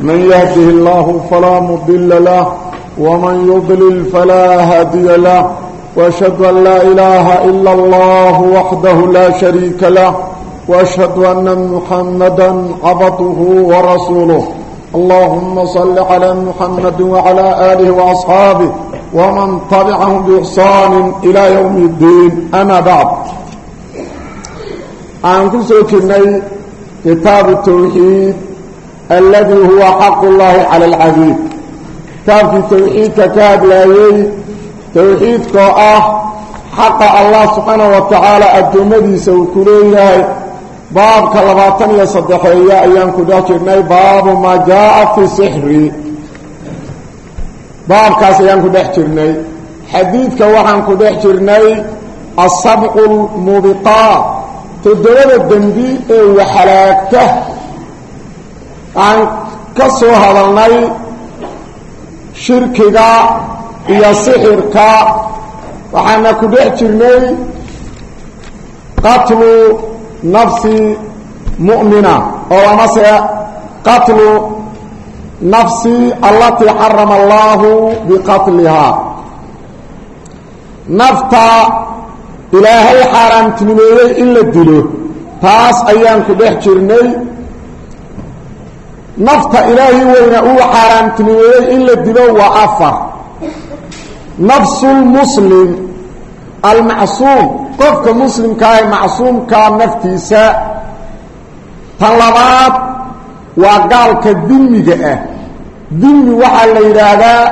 من يهده الله فلا مضل له ومن يضلل فلا هادي له وأشهد أن لا إله إلا الله وحده لا شريك له وأشهد أن محمدا عبده ورسوله اللهم صل على محمد وعلى آله وأصحابه ومن طبعهم بإحسان إلى يوم الدين أما بعد عن كسوكني كتاب التوحيد aladii huwa xaqu llaahi cala alcadiid kitaabkii towxiidka ka hadlaayey towxiidkoo ah xaqa allah subxaanahu wa tacaala addoommadiisa uu ku leeyahay baabka labaatan iyo saddexeeya ayaan ku dhex jirnay baabu maa jaaa fi sixri baabkaas ayaan ku dhex jirnay xadiidka waxaan ku dhex jirnay asabcu lmubiqaat toddobada dembi ee waxalaagta aan ka soo hadalnay shirkiga iyo sixirka waxaana ku dhex jirnay qatlu nafsi mu'mina oo amase qatlu nafsi allatii xarama allahu biqatlihaa nafta ilaahay xaaraamtinimeeyey in la dilo taas ayaan ku dhex jirnay nafta ilaahay weyna uu xaaraamtinimeeyey in la dilo waa afar. Nafsulmuslim almacsuum. Qofka muslimkaa ee macsuumkaa naftiisa. Tan labaad waa gaalka dimiga ah. Dimi waxaa la yidhaahdaa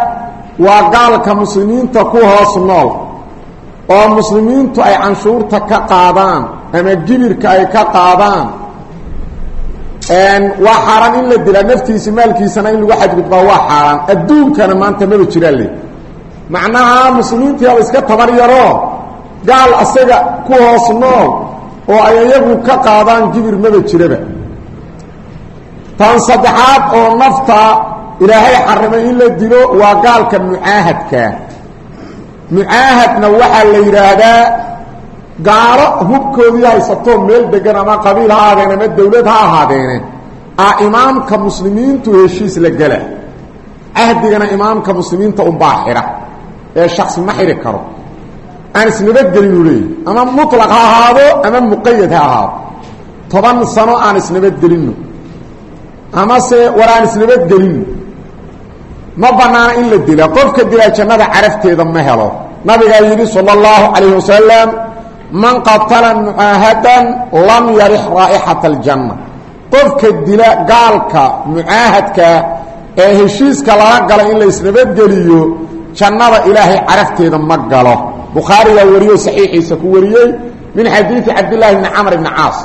waa gaalka muslimiinta ku hoos nool. Oo muslimiintu ay canshuurta ka qaadaan ama gibirka ay ka qaadaan waa xaaraan in la dilaa naftiisa maalkiisana in lagu xadgudbaa waa xaaraan. Adduunkana maanta maba jiraan le macnaha muslimiintiiaba iska tabar yaroo gaal asaga ku hoos nool oo ay iyagu ka qaadaan gibir maba jiraba. Tan saddexaad oo nafta ilaahay xarimay in la dilo waa gaalka mucaahadkaa mucaahadna waxaa la yidhaahdaa gaalo hubkoodii haysato meel degan ama qabiil ha aadeen ama dawlad ha ahaadeene a imaamka muslimiintu heshiis la gela cahdigana imaamka muslimiinta unbaa xidha ee shaksi ma xidhi karo. Aan isnabadgelinuu leeyahy ama mutlaq ha ahaado ama muqayad ha ahaado. Toban sano aan isnabadgelinno. Amase war aan isnabadgelinno ma banaana in la dila qofka dilaa jannada carafteeda ma helo. Nabigaa yidhi sala allahu calayhi wasalam man qatala mucaahadan lam yarix raa'ixata اljanna qofka dila gaalka mucaahadka ee heshiiska lala gala in la isnabadgeliyo jannada ilaahay carafteeda ma galo. Bukhaarigaa wariyo saxiixiisa ku wariyey min xadiidi cabdillaahi bni camr bni caas.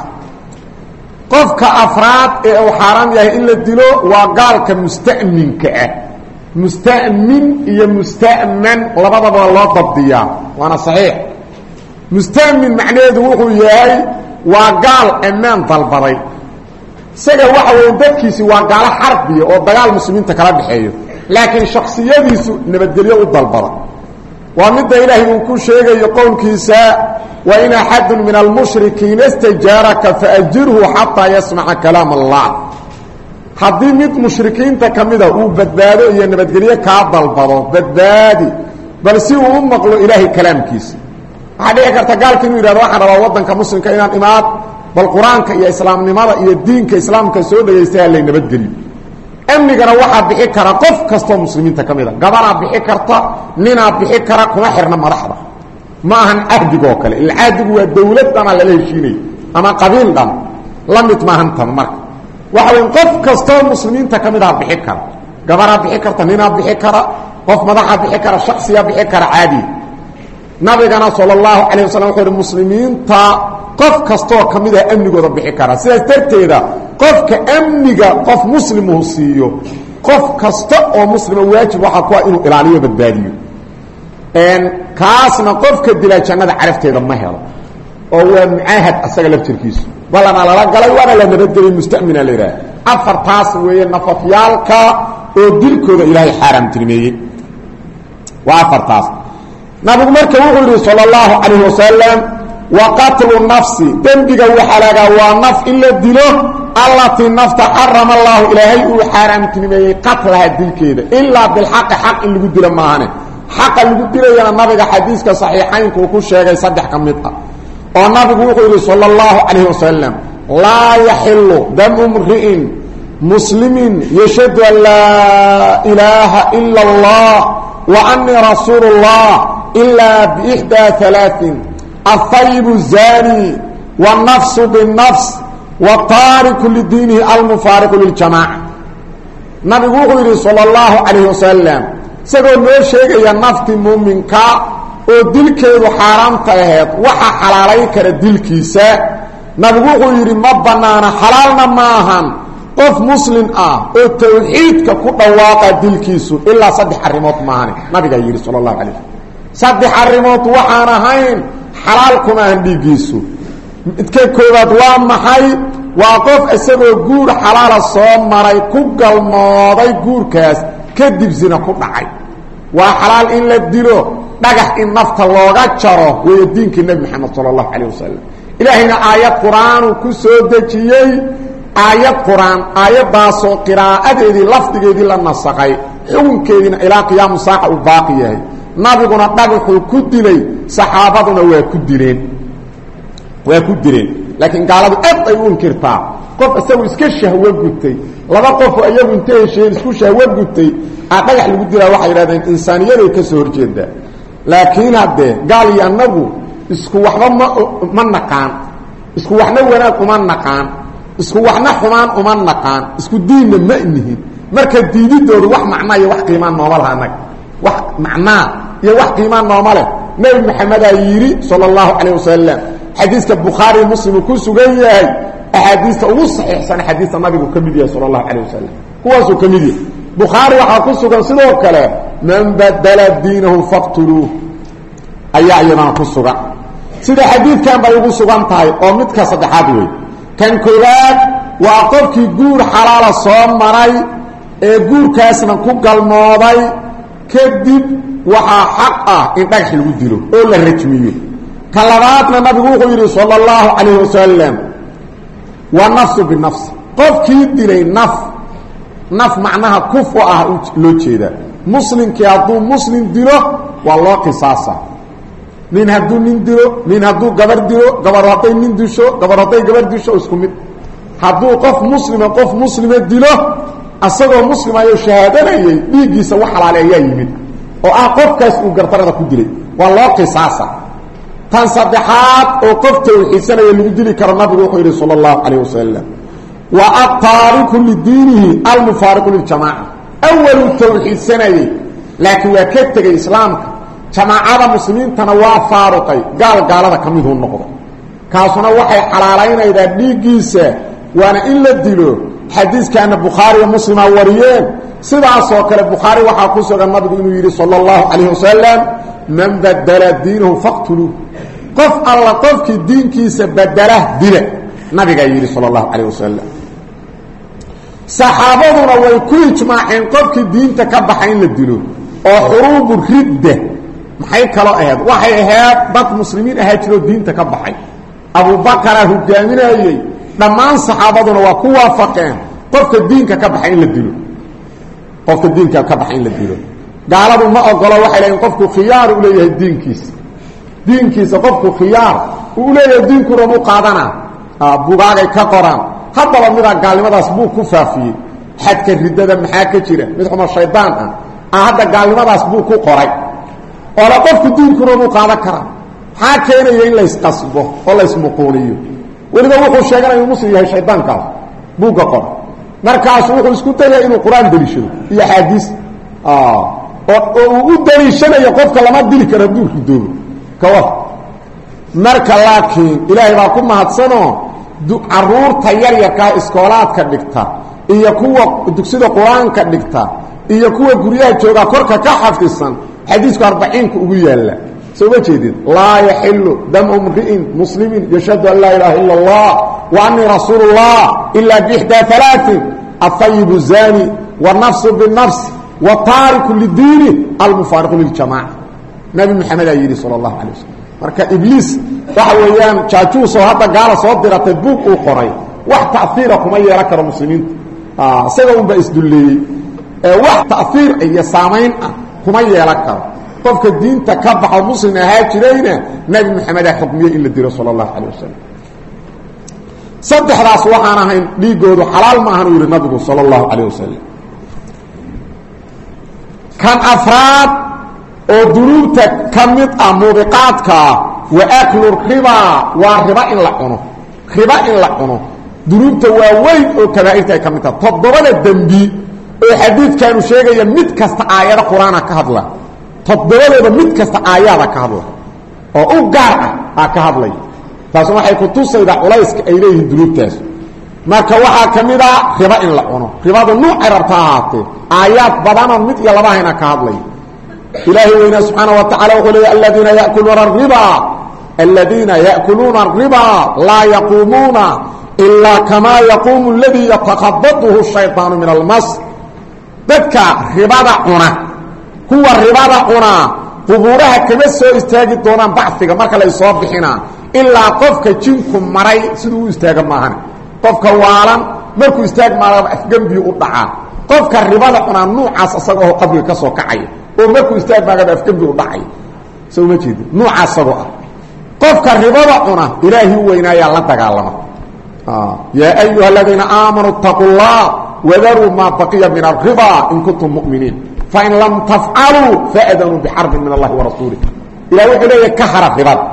Qofka afraad ee uu xaaraam yahay in la dilo waa gaalka musta'minka ah. Musta'min iyo musta'man labadaba loo dabdiyaa. Waana saxiix musta'min macnaheedu wuxuu yahay waa gaal ammaan dalbaday. Isaga waxa weya dadkiisi waa gaalo xarbiya oo dagaal muslimiinta kala dhexeeyo. Laakiin shaksiyadiisu nabadgelyo u dalbada. Waa midda ilaahay uu ku sheegayo qowlkiisa wain axadu min almushrikiina stajaaraka faajirhu xataa yasmaca kalaam allah. Haddii mid mushrikiinta ka mida uu badbaado iyo nabadgelyo kaa dalbado badbaadi. Bal si uu u maqlo ilaahay kalaamkiisa waxaa dhici karta gaalka inuu yihahdo waxaan rabaa waddanka muslimka inaan imaad bal qur'aanka iyo islaamnimada iyo diinka islaamka soo dhegaysta halay nabadgeliyo amnigana waxaa bixi kara qof kastoo muslimiinta ka mid a gabanaa bixi karta ninaa bixi kara kuma xirna madaxda. Ma ahan cahdigoo kale. Ila cahdigu waa dawlad dhanaa lala heshiinaya ama qabiil dhan. La mid maahan tan marka. Waxa wey qof kastoo muslimiinta ka mid a bixi kara. Gabanaa bixi karta ninaa bixi kara. Qof madaxa bixi kara shaksiyaa bixi kara caadiya nabigana sala allahu calayh wasalam wuxuu ihi muslimiinta qof kastoo ka mid ah amnigooda bixi kara. Sidaas darteeda qofka amniga qof muslimuhu siiyo qof kasta oo muslima waajib waxaa ku ah inuu ilaaliyo badbaadiyo. Kaasna qofka dilaa jannada carafteeda ma helo oo waa mucaahad asaga laftirkiisu. Balana lala galay waana la nabadgelay mustamina la yidhaha afartaas weeye nafafyaalka oo dilkooda ilaahay xaaraamtinimeeyey waa afartaas nabigu marka wuxuu yihi salى اllahu calayh wasalam wa qatlu nafsi dembiga waxalagaa waa naf in la dilo allatii nafta xarama allaahu ilaahay uu xaaraamtinimeeyey qatlaha dilkeeda ilaa bilxaqi xaq in lagu dilo maahane xaqa lagu dilayana nabiga xadiiska saxiixaynka uu ku sheegay saddex ka mid ah oo nabigu wuxuu yidhi sala allahu calayhi wasalam laa yaxilu damu mri'in muslimin yashhadu an laa ilaaha ila allah wa anii rasuulu اllah ilaa biixdaa alaain alhayibu zani wاnafsu binnafs wataariku lidiinihi almufaariqu liljamaaca nabigu wuxuu yidhi sala allahu calayhi wasalam isagoo noo sheegaya nafti muuminka oo dilkeedu xaaraamta aheed waxa xalaalayn kara dilkiisa nabigu wuxuu yidhi ma bannaana xalaalna ma ahan qof muslim ah oo tawxiidka ku dhawaaqa dilkiisu ilaa saddex arrimood maahane nabigaa yidhi sala allahu saddex arrimood waxaan ahayn xalaal kuma ahan dhiiggiisu. Midka koowaad waa maxay? Waa qof isagoo guur xalaala soo maray ku galmooday guurkaas kadib zina ku dhacay. Waa xalaal in la dilo dhagax in nafta looga jaro weeye diinkii nebi moxamed sala allahu calayh wasalam ilaahayna aayad qur'aanu ku soo dejiyey. Aayad qur'aan aayaddaasoo qiraa'adeedii lafdigeedii la nasaqay. Xukunkeediina ilaa qiyaamu saaca uu baaqi yahay nabiguna dhagaxuu ku dilay saxaabaduna waa ku dileen waa ku dileen laakiin gaaladu aad ay u inkirtaa. Qof isagu iska shahwo gutay laba qofoo iyagu inta hesheen isku shahwo gutay aa lagu dilaa waxay yidhahdeen insaaniyaday ka soo horjeedaa laakiin haddee gaal iyo annagu isku waxba ma ma naqaan. Isku waxna wanaag uma naqaan. Isku waxna xumaan uma naqaan. Isku diinna ma nihin marka diididoodu wax macnaa iyo wax qiimaa nooma laha wax macnaa iyo wax qiimaa nooma leh. Nebi maxamedaa yidhi sala allahu calayh wasalam xadiiska bukhaari muslim uu ku sugan yahay axaadiista ugu saxiixsan xadiista nabigu ka mid yahay sala allahu calayh wasalam kuwaasuu ka mid yahay. Bukhaari waxaa ku sugan sidoo kale man badala diinahu faqtuluuh. Ayaa iyadana ku sugan. Sida xadiidkan bay ugu sugan tahay oo midka saddexaad wey kan koowaad waa qofkii guur xalaala soo maray ee guurkaasna ku galmooday kadib waxaa xaq ah in dhagax lagu dilo oo la rajmiyo ka labaadna nabigu wuxuu yidhi sala allahu calayhi wasalam wa nafsu binafsi qofkii dilay naf naf macnaha kuf u ah loo jeedaa muslimkii hadduu muslim dilo waa loo qisaasa. Nin hadduu nin dilo nin hadduu gabar dilo gabar hadday nin disho gabar hadday gabar disho isku mid. Qof muslima qof muslima dilo asagoo muslimayo shahaadanayay dhiiggiisa wax xalaale ayaa yimid. Oo ah qofkaas uu gardarada ku dilay. Waa loo qisaasa. Tan saddexaad oo qof tawxiidsanaya lagu dili karo nabigu wuxuu yidhi sala allahu calayh wasalam wa ataariku lidiinihi almufaariqu liljamaaca. Awaluu tawxiidsanayey laakiin waa ka tegey islaamka. Jamaacada muslimiintana waa faaruqay. Gaal gaalada ka miduu noqdo. Kaasuna waxay xalaalaynaydaa dhiiggiisa waana in la dilo xadiiskaana bukhaariyo muslima wariyeen. Sidaasoo kale bukhaari waxaa ku sugan nabigu inuu yidhi sala allahu calayh wasalam man badala diinahu faqtuluuh qof alla qofkii diinkiisa badela dila nabigaa yidhi sala allahu calayh wasalam saxaabaduna way ku ijmaaceen qofkii diinta ka baxa in la dilo oo xuruubu ridda maxay kaloo ahayd? Waxay ahayd dad muslimiin ahaa jiroo diinta ka baxay. Abubakaraa hogaaminayey. Dhammaan saxaabaduna waa ku waafaqeen qofka diinka ka baxa in la dilo. Qofka diinka ka baxa in la dilo. Gaaladu ma ogolo waxay leeyiin qofku khiyaar u leeyahay diinkiisa. Diinkiisa qofku khiyaar uu leeyahay diinkuna mu qaadana bugaagay ka qoraan. Haddaba midaa gaalnimadaas buu ku faafiyey. Xadka riddada maxaa ka jira? Mid xuma shaydaan ah. Hadda gaalnimadaas buu ku qoray. Oola qofku diinkuna mu qaadan karaa. Maxaa keenaya in laysqasbo oo laysmuquuniyo weliba wuxuu sheeganaya muslim yahay shaydaankaas. Buugga qor markaasu wuxuu isku dayaya inuu qur'aan deliishado iyo axaadiis oo uu u daliishanayo qofka lama dili karo hadduu ridoobo kawa marka laakiin ilaahay baa ku mahadsanoo carruurta yaryarkaa iskoolaadka dhigta iyo kuwa dugsida qur'aanka dhigta iyo kuwa guryaha joogaa korka ka xafisan xadiisku arbaciinka ugu yaalla soo ma jeedid laa yaxilu damu mri'in muslimin yashhadu an laa ilaaha ila اllah wa anii rasuulu اllah ila bixdaa alaain ahayibu zani wاnafsu binafs wataariku lidiini almufaariqu liljamaca nabi maxamedaa yidhi sal اllahu alay waslm marka ibliis waxa weeyaan jaajuusoo hadda gaala soo diratay buug uu qoray wax ta'iira kuma yeelan karo muslimiinta isaga unbaa isdulleeyey ee wax ta'iir iyo saamayn ah kuma yeelan karo qofka diinta ka baxo muslim ahaa jirayna nebi maxamedaa xukmiye in la dilo sala allahu calay wasalam saddexdaas waxaan ahayn dhiigoodu xalaal maahan uu yihi nabigu sala allahu calayh wasalam kan afraad oo dunuubta ka mid ah muubiqaadkaa wa aklu ribaa waa riba in la cuno. Riba in la cuno. Dunuubta waa weyn oo kabaa'irta ay ka mid taha oo xadiidkaanu sheegaya mid kasta aayado qur'aana ka toddobadooda mid kasta aayaada ka hadla oo u gaar ah aa ka hadlay. Taasuna waxay ku tusaydaa culayska ay leeyihiin dunuubtaas. Marka waxaa ka riba in la cuno. Ribadu nuucay rabta ahaatee aayaad badanoo mid iyo hayna ka hadlay. Ilaahay weynaa subxaana wa tacala wuxuu leeya aladiina yakuluuna ariba aladiina ya'kuluuna aribaa laa yaquumuuna ilaa kamaa yaquumu aladii yatakhabatuhu shayطaanu min almas dadka ribada cuna kuwa ribada cunaa qubuuraha kama soo istaagi doonaan baxiga marka lay soo bixinaa ilaa qofka jinku maray siduu istaaga maahan. Qofka waalan markuu istaag maaraba afgembiyu u dhacaa qofka ribada cunaa nuucaas isaga oo qabriga ka soo kacaya oo markuu istaag maagaba afgembi u dhacaya soo ma jeedi nuucaas isagoo ah. Qofka ribada cuna ilaahi u weynaayaa la dagaalama. Yaa ayuha aladiina aamanuu اtaquu اllah baqiya min ariba in kuntum muminiin fain lam tafcaluu faadanuu bixarbin min allahi warasuulih ilah wuxuu leeya ka hara ribada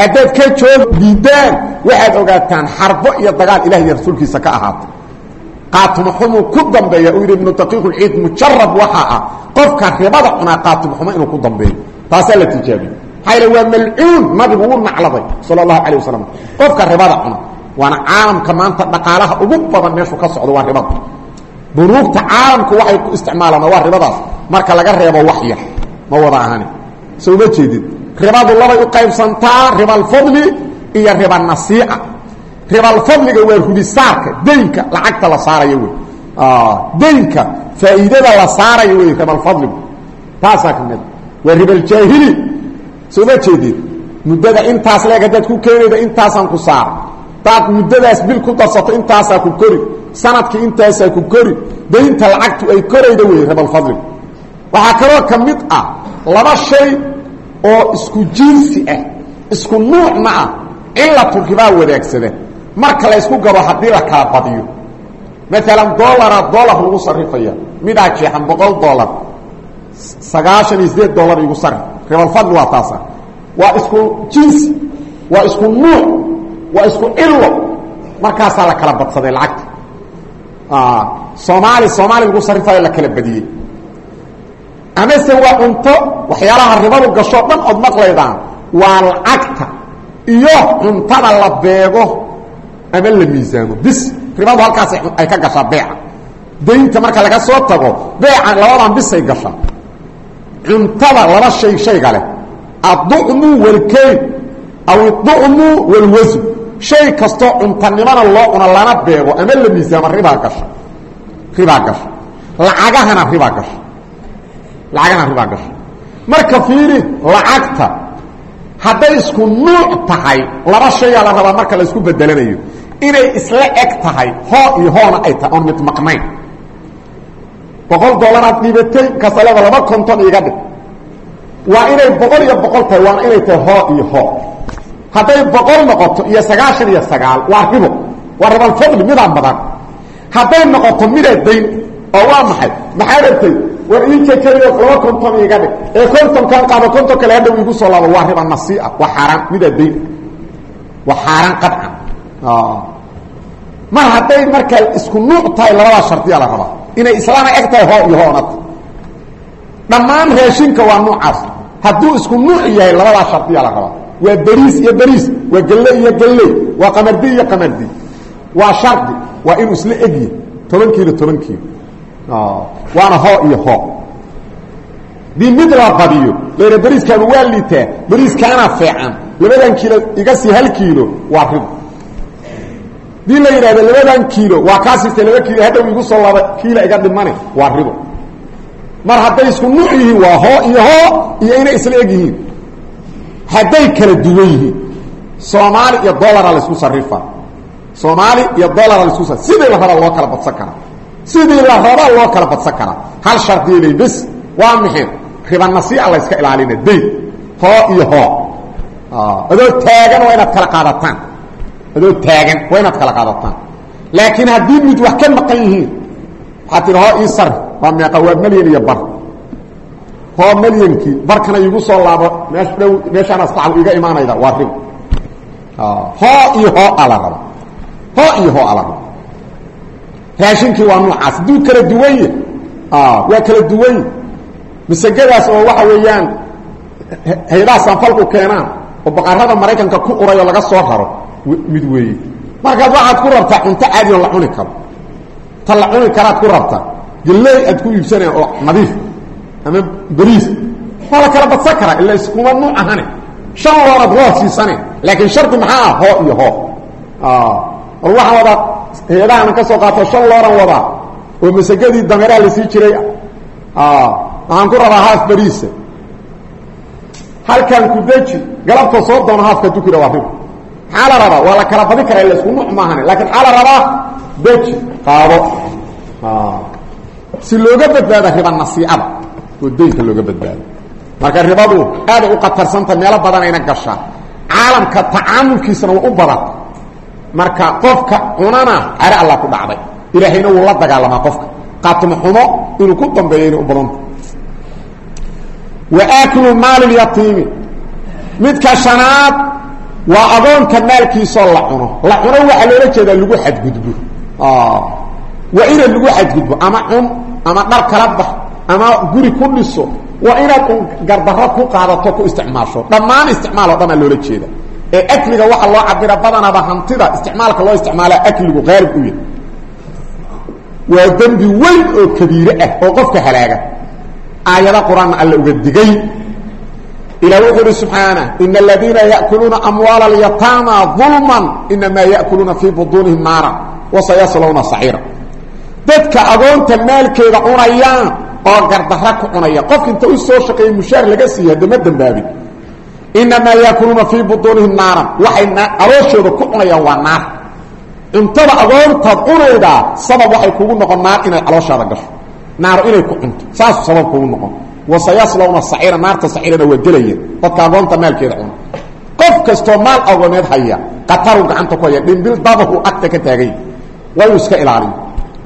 haddaad ka joog diidaan waxaad ogaataan xarbo iyo dagaal ilah iyo rasuulkiisa ka ahaatay qaatumuxumuu ku dambeeya uu yidhi ibnu daqiiqulciid mujarab waxaa ah qofka ribada cunaa qaatumuxumo inuu ku dambeeyo taasaa la tijaabiye maxaa yale waa malcuun nabigu u nacladay sala allahu calayh wasalam qofka ribada cuna waana caalamka maanta dhaqaalaha ugu badan meeshu ka socdo waa ribada bunuugta caalamku waxay ku isticmaalaan waa ribadaas. Marka laga reebo wax yar ma wada ahani. Soo ma jeedid ribadu labay u qaybsantaa ribalfadli iyo ribanasiica ribalfadliga waa rubisaarka daynka lacagta la saarayo wey. Daynka faa'iidada la saarayo wey ribalfadligu taasaa ka mid waa ribaljaahili soo ma jeedid muddada intaas leeg haddaad ku keenayda intaasaan ku saara daad muddadaas bil ku darsato intaasaa ku kori sannadkii intaasaa ku kori daynta lacagtu ay korayda wey ribalfadligu waxaa kaloo ka mid ah laba shay oo isku jinsi ah isku nuucna ah cilatu ribaa wadaagsada marka la ysku gabo haddii la kala badiyo. Maalan dolara dolar lagu sarifaya midaa jeexan boqol dolar sagaashan iyo sideed dolar igu sarif ribalfadli waa taasa. Waa isku jinsi waa isku nuuc waa isku cilo markaasaa la kala badsaday lacagta. Soomaali soomaali lagu sarifayo la kala badiyey. Amase waa cunto waxyaalaha ribadu gasho dhan ood maqlaydaan. Waa lacagta iyo cuntada la beego ama la miisaamo. Bis ribadu halkaas ay ka gashaa beeca. Daynta marka laga soo tago beeca labadan bisay gashaa. Cuntada laba shay shayga leh. Adducmu walkeyn aw iducmu walwasu shay kastoo cuntanimana loo cuno lana beego ama la miisaamo ribaa gasha ribaa gasha lacagahana ribaa gasha lacagana ribaa gasha marka fiiri lacagta hadday isku nuuc tahay laba shayaa la rabaa marka la isku bedelanayo. Inay isla eg tahay hoo iyo hoona ay tahay oon mid maqnayn. Boqol dollaraad dhiibatay kasaleba laba konton iga dhig. Waa inay boqol iyo boqol tahay waana inay tahay hoo iyo hoo hadday boqol noqoto iyo sagaashan iyo sagaal waa ribo. Waa ribalfadli midaan badan. Hadday noqoto midaa dayn oo waa maxay? Maxaa dhartay war ii jekeliyo laba konton iga dhig. Ee kontonkan qaado konton kale hadhow igu soo laabo waa riba nasiia waa xaaraan midaa dayn waa xaaraan qadcan mar hadday markaa isku nuuc tahay labadaa shardiya la rabaa inay islaana eg hoo iyo hoonata dhammaan raashinka waa nuucaas. Hadduu isku nuuc yahay labadaa shardiya la rabaa waa beriis iyo beriis waa gelle iyo gelley waa qamardi iyo qamardi waa shardi waa inuu isla egyi toban kiilo toban kiilo waana hoo iyo hoo. Dii mid la badiyo layha beriiskaaba waa liitaa beriiskaana feecan labadan kiilo iga sii hal kiilo waa ribo dii la yidhahdo labadan kiilo waa kaa siistay laba kiilo hadhow igu soo laba kiila iga dhimane waa ribo. Mar hadday isku nuuc yihiin waa hoo iyo hoo iyo inay isla eg yihiin hadday kala duwan yihiin soomaali iyo dolara laysku sarifa soomaali iyo dolara la isku sa sidii la rabaa loo kala badsan karaa? Sidii la rabaa loo kala badsan karaa? Hal shardiyaley bes waa maxay ribanasiica la yska ilaalina dayn hoo iyo hoo. Adoo taagan waa inaad kala qaadataan. Adoo taagan waa inaad kala qaadataan. Laakiin haddii mid wax ka maqan yihiin waxaad tihi hoo ii sari waa meeqa waa melyan iyo bar hoo melyankii barkana iigu soo laabo. Meesh dhow meeshaanaas lacag iga imaanayda waa ribo hoo iyo hoo ala raba. Hoo iyo hoo ala raba. Raashinkii waa noocaas. Hadduu kala duwanye waa kala duwanye masegadaas oo waxa weeyaan hay'adaha sanfalku keenaan oo baqarada maraykanka ku uray oo laga soo raro mid weeye. Markaad waxaad ku rabtaa cunto caadi oo la cuni karo. Ta karaad ku rabtaa galley aad ku iibsanaya oo nadiif ama beriis waa la kala badsan karaa ila iskuma nuuc ahane. Shan loonaad loo siisane laakiin shardi maxaa ah hoo iyo hoo? War waxaan wadaa hay'adahan ka soo qaato shan looran wadaa oo masagadii dameeraha la sii jiray. Waxaan ku rabaa haaf beriisa halkaan ku deji galabta soo doono haafka dukira waa ribo maxaa la rabaa? Waa la kala badi karaa ila isku nuuc maahane laakiin maxaa la rabaa? Deji qaado. Si looga badbaada riba nasiicada oo daynka looga badbaado. Marka ribadu aaday u qatarsanta meelo badanayna gashaa. Caalamka tacaamulkiisana waa u badan marka qofka cunana care alla ku dhacday. Ilaahayna wuu la dagaalamaa qofka. Qaatimo xumo inuu ku dambeeyo inay u badanta wa aaklu maali yatiimi. Midka shanaad waa adoonka maalkiisoo la cuno. La cuno waxaa loola jeedaa lagu xadgudbo. Waa inaad lagu xadgudbo ama cun ama dhar kala bax ama guri ku dhiso waa inaad un gardaro ku qaadato ku isticmaasho. Dhammaan isticmaal oo dhan aa loola jeeda. Ee akliga waxa loo cabira badanaba hantida isticmaalka loo isticmaala akligu qaalib u yahay. Waa dembi weyn oo kabiire ah oo qofka halaaga. Aayada qur'aanna uga digay. Ilah wuxuu uhi subxaana ina aladiina yaakuluuna amwaala alyataama dulman inamaa yaakuluuna fii buduunihim naara wasayaslawna saciira dadka agoonta maalkeeda cunayaan oo gardara ku cunaya. Qofka inta u soo shaqeeyey mushaar laga siiya hadda ma dambaabin. Inamaa yaakuluuna fii buduunihim naaran. Waxay alooshooda ku cunayaan waa naar. Cuntada agoontaad cunaydaa sabab waxay kugu noqon naar inay calooshaada gasho. Naar inay ku cunto. Saasu sabab kugu noqon. Wasayaslawna saciira. Naarta saciirana waa gelayeen dadka agoonta maalkeeda cuna. Qof kastoo maal agooneed haya qataru gacanta ku haya dhimbil dabahu agta ka taagay waa inuu iska ilaaliyo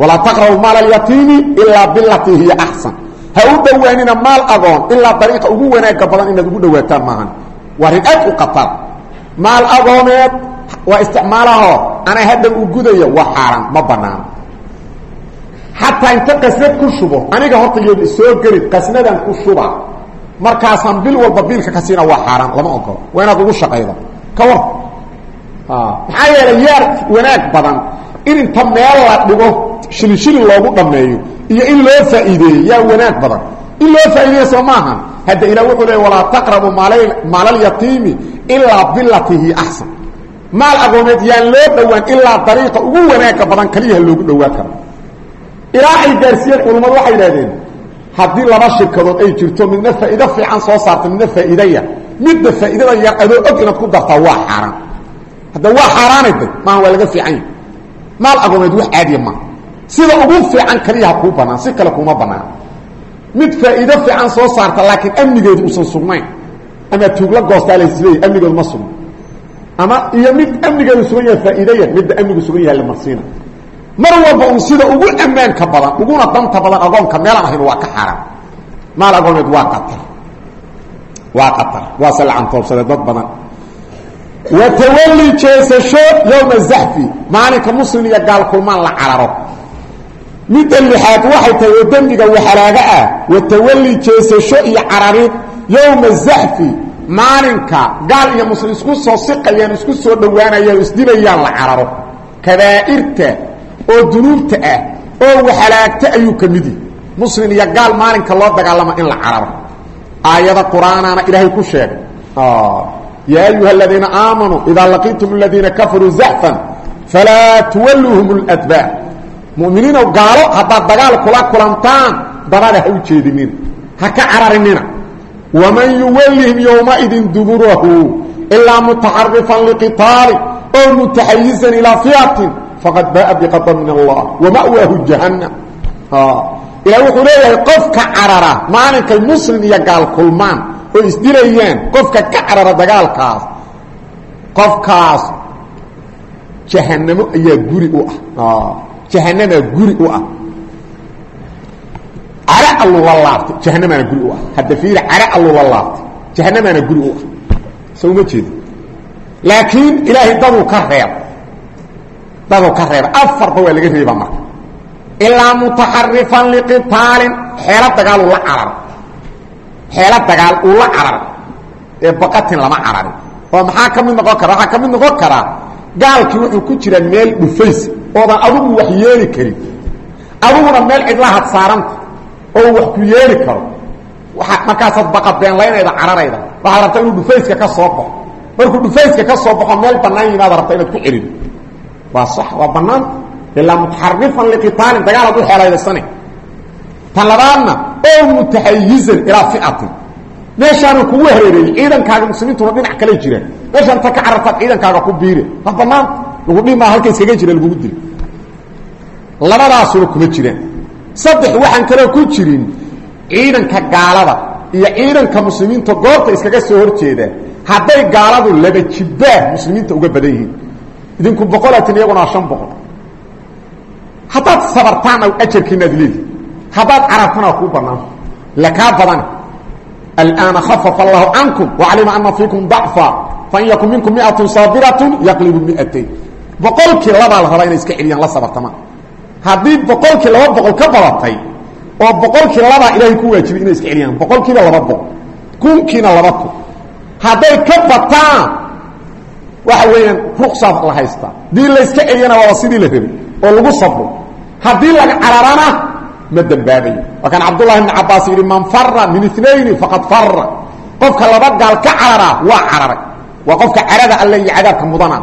walaa taqrabu maal alyatiimi ilaa bilatii hiya axsan ha u dhowaanina maal agoon ilaa dariiqa ugu wanaaga badan inaad ugu dhawaataan maahan. Waa rin aad u qatar. Maal agooneed waa isticmaalaho anaa haddan u gudaya waa xaaraan ma banaano xataa inta qasnad ku shubo aniga horta yood soo gelin qasnadan ku shuba markaasaan bil walba biilka ka siina waa xaaraan lama ogolo waa inaad ugu shaqaydo. Ka war maxaa yeelay yaar wanaag badan. In inta meel la dhigo shilin loogu dhammeeyo iyo in loo faa'iideeyo yaa wanaag badan. In loo faa'iideeyo soo hadda ilah wuxuu leey walaa taqrabu maal maalalyatiimi ilaa bilatihi axsan maal agoomeed yaan loo dhowaan ilaa dariiqa ugu wanaaga badan kaliyaha loogu dhowaan karo. Ilaa ay gaarsiiyeen waxay idhahdeen haddii laba shirkadood ay jirto midna faa'iido fiican soo saarta midna faa'iidaya. Midda faa'iidada yar adoo og inaad ku dartaa waa xaaraan. Hadda waa xaaraanayda maaha waa laga fiican maal agoomeed wax caadiya maaha sida ugu fiican kaliyaha kuu banaan si kale kuma banaan mid faa'iido fiican soo saarta laakiin amnigeedu uusan sugnayn. Ama tuugla goostaa laisleeyahy amnigeedu ma sugno. Ama iyo mid amnigeedu sugan yahay faa'iido yar midda amnigu sugan yahay lamarsiina mar walba un sida ugu ammaanka badan uguna danta badan agoonka meelaan ahayn waa ka xaaraan maal agoomeed waa qatar. Waa qatar. Waa se lacantoobsade dad badan. Wa tawalli jeesasho yowma zaxfi maalinka muslim iyo gaal kulmaan la cararo midda lixaad waxay tahay oo dembiga waxalaaga ah wa tawalli jeesasho iyo cararid yowma zaxfi maalinka gaal iyo muslim isku soo siqayaan isku soo dhowaanayaan o isdilayaan la cararo. Kabaa'irta oo dunuubta ah oo waxalaagta ayuu ka muslim iyo gaal maalinka loo dagaalamo in la cararo. Aayada qur'aanaana ilaahay ku sheegay. Yaa ayuha aladiina aamanuu idaa laqiitum aladiina kafaruu zaxfan falaa tuwalluuhum اladbaar muminiinow gaalo haddaad dagaal kula kulantaan dabada ha u jeedinina ha ka cararinina waman yuwallihim yowmaidin duburahu ilaa mutaxarifan liqitaali oo mutaxayizan ilaa fiatin faqad baaa biqadar min allah wama'waahu jahannam. Ilah wuxuu leeyahay qofka carara maalinkay muslim iyo gaal kulmaan oo isdilayaan qofka ka carara dagaalkaas qofkaas jahanamo ayaa guri u ah jahanamaa guri u ah. Care allula laabtay jahanamaana guri u ah. Hadda fiiri care allula laabtay jahanamaana guri u ah. So uma jeeda laakiin ilaahay daduu ka reeb. Daduu ka reeba afarba waa laga reeba marka. Ilaa mutaxarifan liqitaalin xeelo dagaal uu la cararo xeelo dagaal uu la cararo ee baqatin lama cararin. Oo maxaa ka mid noqon kara waxaa ka mid noqon karaa gaalkii wuxuu ku jiraa meel dhufays oodan adugu wax yeeli karin. Aduguna meel cidlahad saaranta oo wax ku yeeli karo. Markaasaad baqabeenlaynayda cararayda. Waxaad rabtaa inuu dhufayska ka soo baxo. Markuu dhufayska ka soo baxo meel bannaan yimaad rabta inaad ku celido waa sax waa bannaanta ilaa mutaxarifan liqitaalin dagaal ad u xeelaydasane tan labaadna oo mutaxayizan ilaa fiatin meeshaanu kugu hareereeyey ciidankaaga muslimiintuna dhinac kale jiraan. Meeshaan ta ka carartaad ciidankaaga ku biire. Waa banaanta lagu dhimaa halka iskaga jira lagugu dilo labadaasuna kuma jiraan. Saddex waxaan kaloo ku jirin ciidanka gaalada iyo ciidanka muslimiinta goorta iskaga soo horjeeda hadday gaaladu laba jibbaah muslimiinta uga badan yihiin. Idinku boqolatin iyaguna waa shan boqol. Haddaad sabartaana ajarkiinaad leedi. Haddaad carartana kuu banaanta lakaa badan الآن خفف الله عنكم وعلم أن فيكم ضعفا فإن يكن منكم مئة صابرة يقلب مئتين بقولك لبا الهبا إن اسك عليان لا صبرتما هذه بقولك لبا بقول كبرتي oo boqolkii laba ilaahay ku waajibay inay iska celiyaan boqolkiiba laba boqol kunkiina laba kun hadday ka bataan waxa weeyaan ruqsaad la haysta dii la iska celiyana waa sidii la rabay oo lagu sabro haddii laga cararana ma dambaabayo waa kan cabdullahi ibn cabaas yidhi man fara min inayni faqad fara qofka laba gaal ka carara waa cararay. Waa qofka carada alle iyo cadaabka mudana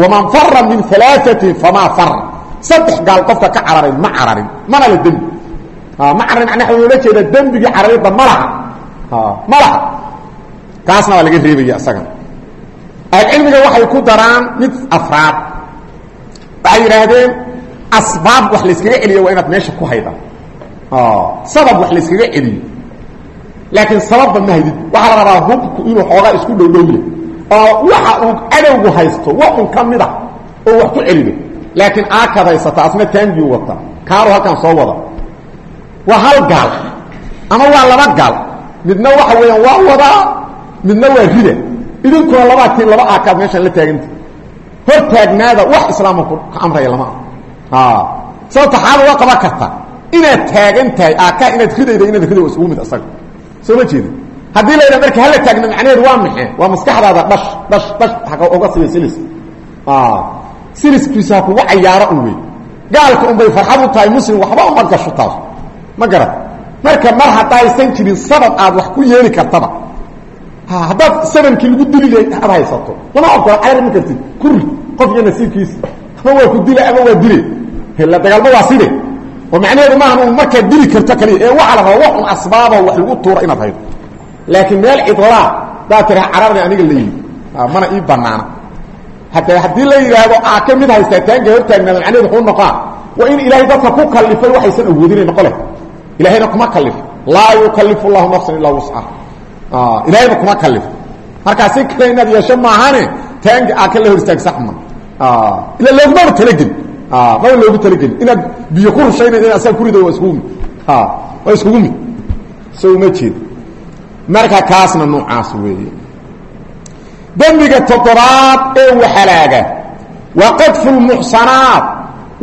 waman fara min alaaثatin famaa fara saddex gaal qofka ka cararay ma cararin mana la dembi. Ma cararin macna waxaa loola jeeda dembigii cararidda ma laha. Ma laha. Kaasna waa laga reebaya isagana ahlucilmiga waxay ku daraan mid afraad. Waxay yidhaahdeen asbaab wax layskaga celiyo waa inaad meesha ku hayda sabab wax layskaga celiyo laakiin sababba ma haydid waxaa la rabaa hubku inuu xoogaa isku dhowdhowya oo waxa uu cadowgu haysto wax un ka mid a oo wax ku celido laakiin aakaad haysata asna taangiu wata. Kaaru halkaan soo wada. Waa hal gaal ama waa laba gaal. Midna waxa weeyaan waa wadaa midna waa rida idinkuna labaatiin laba aakaad meeshaan la taaganta hor taagnaada wax islaama ah karta inaad taagan tahay. Aaka inaad ridayda inaad waa isugu mid asaga. Soo ma jeedi haddii layidhaha marka hala taagna macnaheedu waa maxay waa maskaxdaada dhash dhash dhash haka oga siiya silis. Siliskiisa ha kugu cayaaro un wey gaalka unbay farxad u tahay muslim waxba uma gasho taas. Ma marka mar haddaysan jirin sabab aad wax ku yeeli kartaba. Haddaad sabankii lagu dili lahay aad haysato. Lama ogola cayar ma kartid. Kuri qof iyo nasiibkiisa ama waa ku dila ama waa dile. La dagaalmo waa side oo macnaheedu maaha un markaad dili karto kaliya ee waxaa la rabaa wax un asbaaba wax lagu tuuro inaad haydo laakiin meel cidlaa daa tira cararna aniga la yimi mana ii banaana hata haddii la yidhaahdo aa ka mid haystaa taanka hortaagnaada macnaheedu wuxuu noqaa waa in ilaahay dadka ku kalifay waxaysan awoodinay noqo leh. Ilahayna kuma kalifo laa yukalifu llahu nafsan ilaa wuscaha ilahayna kuma kalifo markaa si kale inaad yeesho maahane taanka aa ka la hor istaag sax ma. Ila loogumaba talageli maba loogu talageli inaad biyo ku rushaynay in asaga kurido waa iskugu mid. Waa iskugu mid. So uma jeedo marka kaasna noocaas weeye. Dembiga toddobaad ee waxalaaga. Waa qadfu lmuxsanaat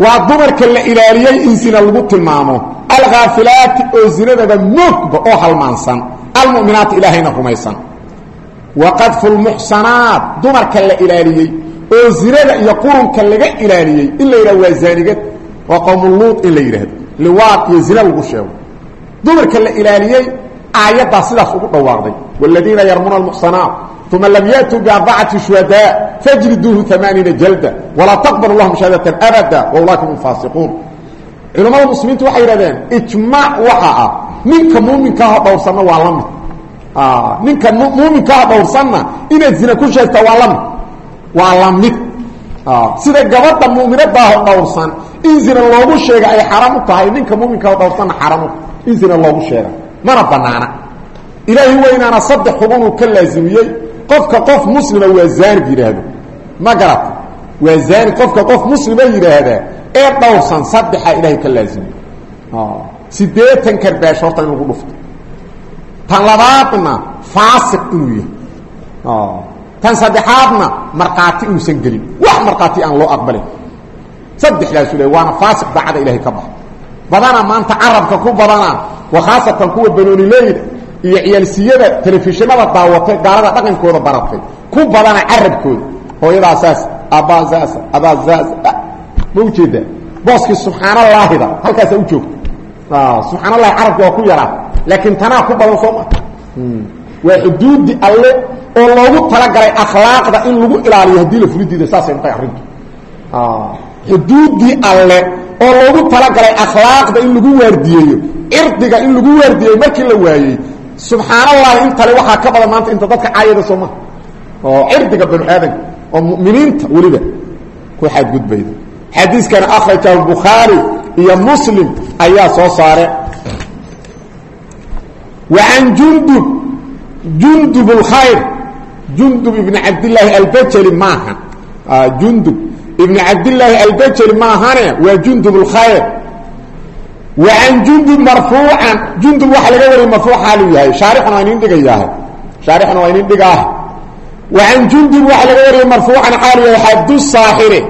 waa dumarka la ilaaliyey in zina lagu tilmaamo. Alkhaafilaati oo zinadaba moogba oo halmaansan. Almu'minaati ilaahayna rumaysan. Wa qadfu lmuxsanaat dumarka la ilaaliyey oo zinada iyo qurunka laga ilaaliyey in la yidhahdo waa zaanigad waa qowmuluud in la yidhaahdo. Liwaad iyo zina lagu sheego. Dumarka la ilaaliyey aayaddaa sidaas ugu dhawaaqday. Wاladiina yarmuna almuxsanaat uma lam yaatuu biarbacati shuhadaa fajliduuhu amaaniina jalda walaa taqbalu lahum shahadatan abada waulaika hum faasiquun. Culammada muslimiintu waxay yidhahdeen ijmaac waxa ah ninka muuminkaaha dhowrsanna waa la mid. Ninka muuminkaha ah dhowrsanna inaad zina ku sheegta waa la mid waa la mid. Sida gabadha mu'minadaaho dhowrsan in zina loogu sheega ay xaaraam u tahay ninka muminkaa dhowrsanna xaaraam u in zina loogu sheega mana banaana. Ilaahi weynaana saddex xubunuu ka laasimiyey qofka qof muslima waa zaanig yidhaahdo ma garata waa zaani qofka qof muslima yidhaahdaa ee dhowrsan saddexaa ilaahay ka laazimiye sideetan karbaash horta in lagu dhufto. Tan labaadna faasiq inuu yahay tan saddexaadna markhaati inuusan gelin. Wax markhaati aan loo aqbalin. Saddexdaasu le waana faasiq daacada ilahay ka baxa badana maanta carabka ku badana wa khaasatan kuwa banoonileyda iyo ciyaalsiyada telefishinada daawatay gaalada dhaqankooda baratay. Ku badana carabkooda. Hooyadaa saas abbaa saas abaa saas ma u jeedaa booskii subxaanallaahida halkaasaa u joogta subxaan allahi carabka waa ku yaraa. Laakiin tanaa ku badan soo ma. Waa xuduudi alle oo loogu talagalay akhlaaqda in lagu ilaaliyo haddii la fulidiida saasay noqay arrintu. Xuduudii alle oo loogu talagalay akhlaaqda in lagu waardiyeeyo cirdiga in lagu waardiyeeyo markii la waayey subxaan allahi intale waxaa ka badan maanta inta dadka caayada soo oo cirdiga banu aadanka oo muminiinta weliba ku xadgudbayda. Xadiiskana akhrajahu bukhaari iyo muslim ayaa soo saare. Wa can jundub jundub jundub ibn cabdillaahi albajeli maaha. Jundub ibn cabdillaahi albajeli maahane waa jundub اlkhayr wa can jundub marfuucan jundub waxaa laga wariyay marfuuc xaalu yahay. Shaarixuna waa inin dhigayaaha shaarixuna waa inin dhigaah wa can jundub waxaa laga wariyay marfuucan xaalu yahay xadu saaxiri.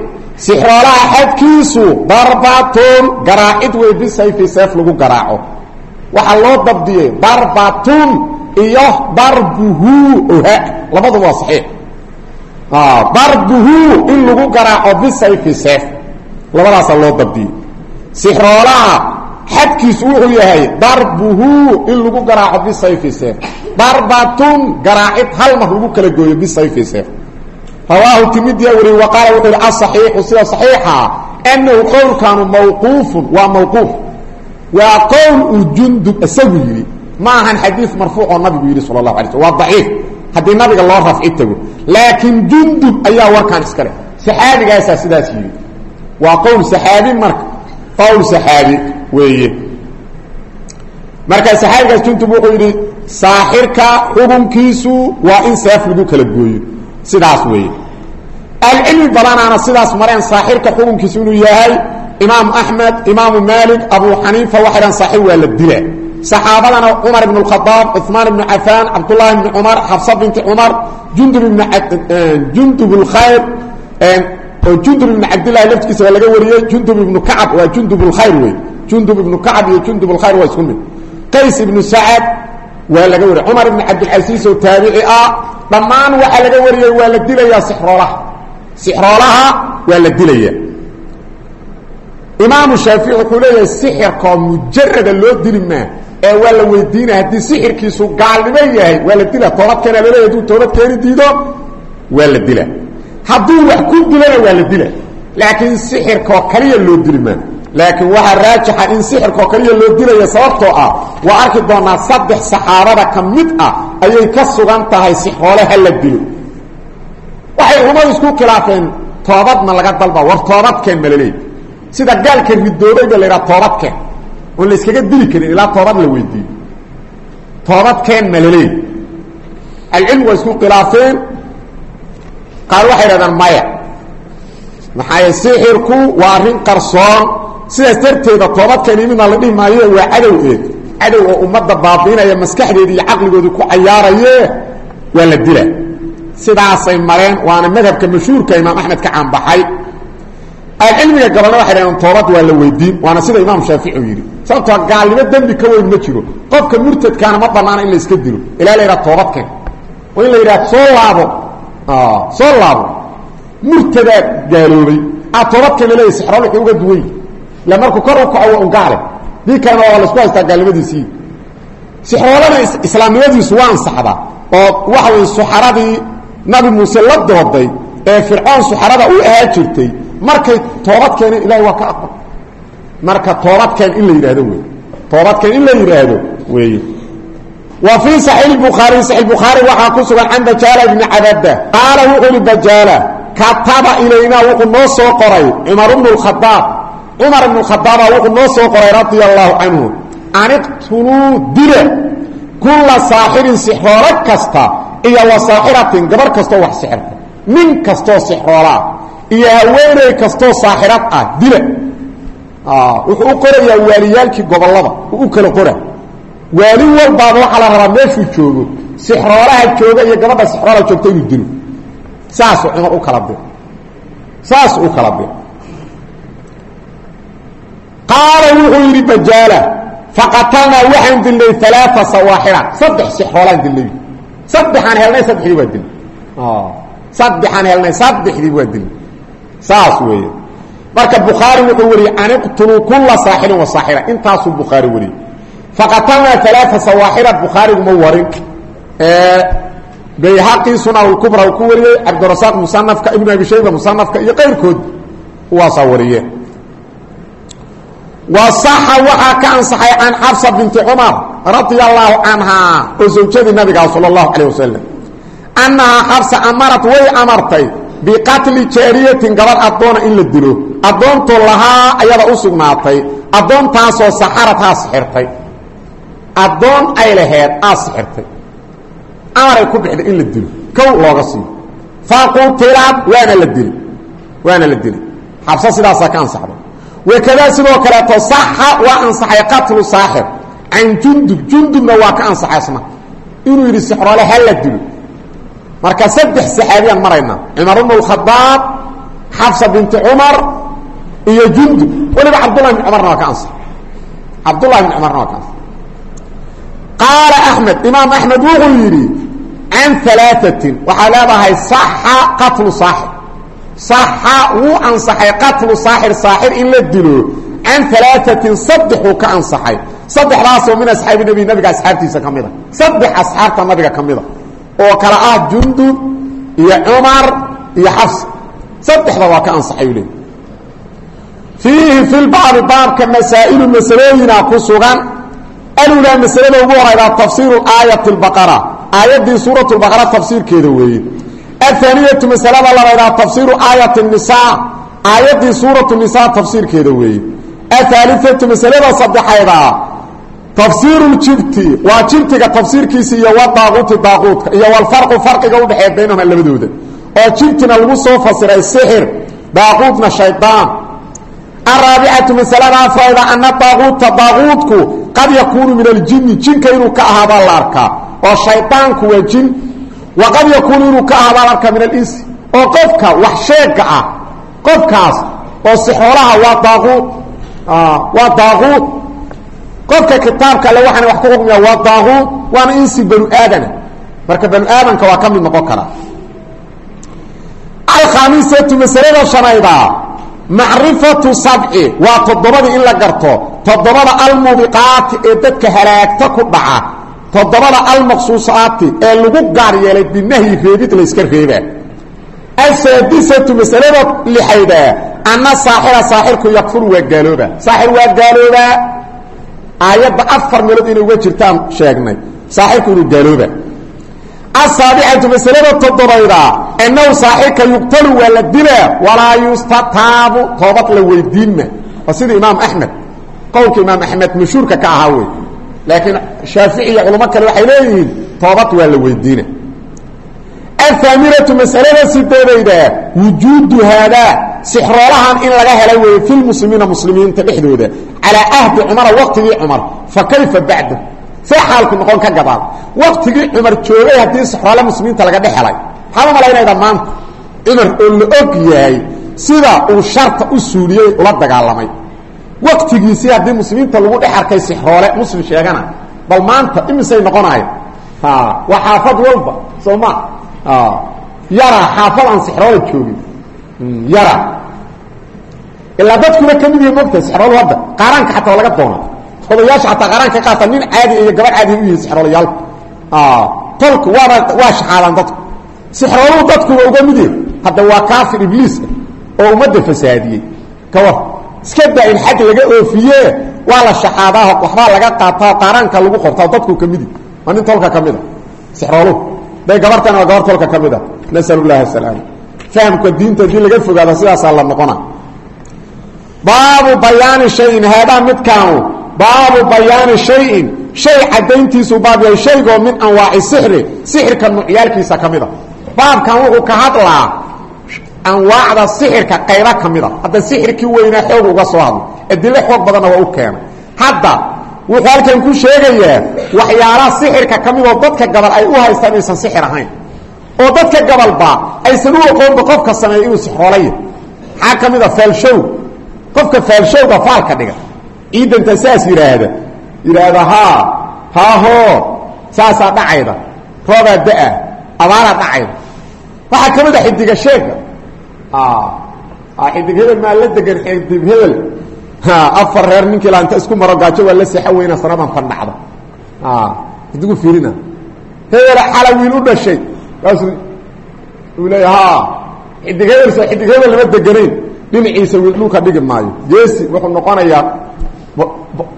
Sixroolaha xadkiisu darbatun garaacid wey bisayfi seef lagu garaaco. Waxaa loo dabdiyey darbatun iyo darbuhu oha labaduba waa saxiix. Darbuhu in lagu garaaco bisayfi seef. Labadaasaa loo dabdiyey sixroolaha xadkiisu wuxuu yahay darbuhu in lagu garaaco bisayfi seef. Darbatun garaacid hal mar lagu kala gooyo bisayfi seef. Rawaahu timidiya wariy wa qaala wuxuu yihi asaxiixu sida saxiixa annahu qowlkaanu mawquufun waa mawquuf. Waa qowl uu jundub isagu yidhi ma ahan xadiid marfuuc oo nabigu yidhi sala allahu alay slm waa daciif. Haddii nabiga loo rafci tago. Laakiin jundub ayaa warkaan iska leh. Saxaabigaasaa sidaas yidhi. Waa qowl saxaabi marka. Qowl saxaabi weeye. Marka saxaabigaas jundub wuxuu yidhi saaxirka xukunkiisu waa in seef lagu kala gooyo. Sidaas weeye. Alcilmi badanaana sidaas mareen saaxirka xukunkiisu inuu yahay imaam axmed imaamu maalik abu xaniifa waxay dhahan saaxir waa la dila saxaabadana cumar ibn khaaab cumaan ibnu cafaan cabdulaahi ibni cumar xabsa binti cumar jundub eh, khayr eh, oo jundub ibn cabdilahi lafkiisa waa laga wariyey jundub ibnu kacab waa jundub khayr wey jundub ibnu kacab iyo jundub khayr waa isku mid. Qays ibnu sacad waa laga wariyey. Cumar ibn cabdilcasiis oo taabici ah dhammaan waxaa laga wariyey waa la dilayaa sixroolaha. Sixroolaha waa la dilaya imaamu shaafici wuxuu leeyahay sixirkoo mujarada loo dili maa ee waa la weydiinaya. Haddii sixirkiisu gaalnimo yahay waa la dila toobadkeena laleeyahy haduu toobad keeni diido waa la dila hadduu wax ku dilana waa la laakiin sixirkoo kaliya loo dili maa laakiin waxaa raajixa in sixirkoo kaliya loo dilaya sababtoo ah waa arki doonaa saddex saxaabada ka ah ayay ka sugan tahay sixroole ha la dilo. Waxay culammadu isku khilaafeen toobadna laga dalba war toobadkeen ma laleeyahy sida gaalka ridoobay ba la yidhaha toobadkeen oon la iskaga dili karin ilaa toobad la weydiiyo. Toobadkeen ma laleeyahy alcilmi waa isku khilaafeen qaar waxay dhahdaan maya. Maxaa sixirku waa arrin qarsoon. Sidaas darteeda toobadkeen imidna la dhihi maayo waa cadow eed. Cadow oo ummadda baabiinaya maskaxdeedi iyo caqligoodii ku cayaaraye waa la dila sidaasay mareen waana madhabka mashhuurka imaam axmed ka caanbaxay ahlucilmiga gabalna waxay dhahdeen toobad waa la weydiin. Waana sida imaam shaafici uu yidhi. Sababtoo gaalnimo dembi ka weyn ma jiro. Qofka murtadkaana ma banaana in la iska dilo. Ilaa la yidhaha toobadkeen oo in la yidhaha soo laabo. Soo laabo. Murtadaa gaaloobay. A toobadkeen laleeyahy sixrool wuxuu uga duwan yahi ila markuu kor u kaco waa un gaale dii kalena waa la isku haystaa gaalnimadiisii. Sixroolana islaamnimadiisu waa ansaxdaa oo waxa wey suxaradii nabi muuse la dooday ee fircoon suxarada u ahaa jirtay markay toobad keeneen ilahay waa ka aqbal. Marka toobadkeen in la yidhaahdo wey toobadkeen in la yidhaahdo weeye wa fii صaxiix bukhaari صaxiix bukhaari waxaa ku sugan can bajaala ibni cabada qaala wuxuu uhi bajaala kataba ilaynaa wuxuu noo soo qoray cumar bnu khadaab cumar ibnu khadaaba wuxuu noo soo qoray radia allaahu canhu an iqtuluu dila kulla saaxirin sixroolo kasta iyo wa saaxiratin gabarh kastoo wax sixirta. Nin kastoo iyo haweeney kastoo saaxirad ah dila. Wuxuu u qorayaa waaliyaalkii gobollada uu u kala qora waali walbaaba waxaa la rabaa meeshuu joogo sixroolaha jooga iyo gabadha sixroolaha joogta inuu dilo. Saasuu cumar kala dir saasuu u kala dir qaala wuxuu yidhi bajaala faqatalnaa waxaan dilnay alaaa sawaaxira. Saddex sixroolaan dilnay. Saddexaan helnay saddexdii waa dilnay. Saddexaan helnay saddexdii waa saas weeye. Marka bukhaari wuxuu wariyey an iqtuluu kula saaxirin wa saaxira. Intaasuu bukhaari wariyey faqatalnaa alaaa sawaaxira bukhaarigu ma warin. Bayhaqii sunan kubra uu ku wariyey cabdirasaaq musanafka ibnu abi shayba musanafka iyo qayrkood kuwaasaa wariyeen wasaxa waxaa ka ansaxay can xabsa binti cumar radia allaahu canhaa oo zawjadii nabigaa sala allahu calayh wasalam annahaa amarat way amartay biqatli jaariyatin gabadh addoona in la dilo. Addoontoo lahaa ayada u sugnaatay. Addoontaasoo saxarad haa sixirtay addoon ay laheed aa sixirtay amaray ku bixday in la dilo. Kow looga siiyo faqutilad waana la dilay waana la dilay xabsa sidaasaa ka ansaxday wakadaa sidoo kaleeto saxa waa ansaxay qatlu saaxir. Can jundub jundubna waa ka ansaxay asna inuu marka saddex saxaabiyaan marayna cumar bn khadaab xafsa binti cumar iyo jundub. Weliba cabdulahi bn cumarna waa ka ansa cabdulahi bn cumarna waa ka ansa qaala axmed imaam axmed wuxuu yidhi can alaaثatin waxaa leedahay saxa qatlu saaxir. Saxa wuu ansaxay qatlu saaxir saaxir in la dilo. Can alaaثatin saddexuu ka ansaxay. Saddexdaasoo min asxaabi nabi nabiga asxaabtiisa ka mid ah. saddex asxaabta nabiga ka mid ah oo kale ah jundub iyo cumar iyo xafs. Saddexda waa ka ansaxay u leey fiihi fi lbacdi baabka masaa'ilu masalooyina ku sugan. Alulaa masalada ugu horaydaa tafsiiru aayati اbaqara aayaddii suurat baqara tafsiirkeeda weeye. Ahaaniyatu masalada labaydaa tafsiiru aayati nisaa aayaddii suuratu nisaa tafsiirkeeda weeye. Ahaaliatu masalada saddexaydaa tafsiiru ljibti waa jibtiga tafsiirkiisa iyo wadaaquuti daaquudka iyo walfarqu farqiga udhexeeya baynahuma labadooda. Oo jibtina lagu soo fasiray sixir daaquudna shaydaan araabicatu masalada afrayda ana daaquuta daaquudku qad yakuunu min aljini jinka inuu ka ahaadaa la arkaa. Oo shaydaanku waa jin wa qad yakuunu inuu ka ahaadaa la arkaa min alinsi oo qofka wax sheega ah qofkaas oo sixoolaha waa daaquud waa daaquud qofka kitaabka alle waxaana wax ku xukmiya waa daaquud waana insi banu aadana marka banu aadanka waa ka noqon karaa alkhamiisatu masalada shanayda macrifatu sabci waa toddobadii in la garto. Toddobada almubiqaati ee dadka halaagta ku dhaca. Toddobada almaqsuusaati ee lagu gaar yeelay binahyi reebid layska reebaa asaadisatu masalada lixayda anna saaxira saaxirku yakfuru waa gaalooba. Saaxir waa gaaloobaa aayadda afar meelood inay uga jirtaan sheegnay. Saaxirku inuu gaalooba asaabicatu masalada toddobayda annahu saaxirka yuqtalu waa la dilaa walaa yustataabu. Toobad la weydiinma. Waa imaam axmed. Qowlka imaam axmed mashhuurka ka ahaa wey laakiin shaafici kale waxay leeyihiin toobad waa la ahaaminatu masalada sideedayda wujuudu haadaa sixroolahan in laga hela weeye fi lmuslimiina muslimiinta dhexdooda calaa ahdi cumara waqtigii cumar fa kayfa bacdu see xaalku noqon ka gadaal waqtigii cumar joogay haddii sixroole muslimiinta laga dhex helay maxaad u malaynayda maanta cumar oo la og yahay sida uu sharta u suuliyey ula dagaalamay waqtigiisii haddii muslimiinta lagu dhex arkay sixroole muslim sheegana bal maanta imisay yara xaafad aan sixroole joogin. Yara. Ilaa dadkuna ka mid yahi mogta sixrool hadda qaaraanka xataa waa laga doona odayaasha xataa qaaraanka ka qaata nin caadi iyo gabadh caadi u yihiin sixroolayaal tolku waaba waa shaxaadaan dadku. Sixrooluhu dadkuna uga mid yahi hadda waa kaafir ibliis oo ummadda fasaadiyey. Kawar iska daa in xag laga oofiye waa la shaxaadaa waxbaa laga qaataa qaaraanka lagu qortaa dadku ka midi waa nin tolka ka mida day gabartana waa gabar tolka ka llahi asalaam fahamka diinta haddii laga fogaado sidaasaa la noqona. Baabu bayaani shayin haadaa midkaanu baabu bayaani shayin. Shay caddayntiisuu baab yahay shaygoo min anwaaci sixri. Sixirka nuucyaalkiisa ka mida baabkan wuxuu ka hadlaa anwaacda sixirka qaybo ka mida hadda sixirkii weynaa xoog uga soo hadlo. Adilo xoog badanna waa u keenay. Hadda wuxuu halkan ku sheegayaa waxyaalaha sixirka ka midoo dadka gabal ay u haystaan inaysan sixir ahayn. Oo dadka gabalba aysan u aqoonba qofka sameeya inuu sixroolaya maxaa ka mid a faalshow qofka faalshowga faalka dhiga. Ciidanta saas yidhaahda yidhaahda haa haahoo saasaa dhacayda. Roobaa da'a abaaraa dhacayda. Waxaa ka mid a xidiga sheega xidig hebel maa la degan xidig hebel afar reer ninkii la inta isku maro gaajo waa la seexo weyna sanadan fandhacda xidigu fiirina. Hebel xala wiil u dhashay. Kaasuu uu ha xidig hebel so xidig hebel lama deganayn dhinaciisa wiil dhulka dhigi maayo. Geesi wuxuu noqonayaa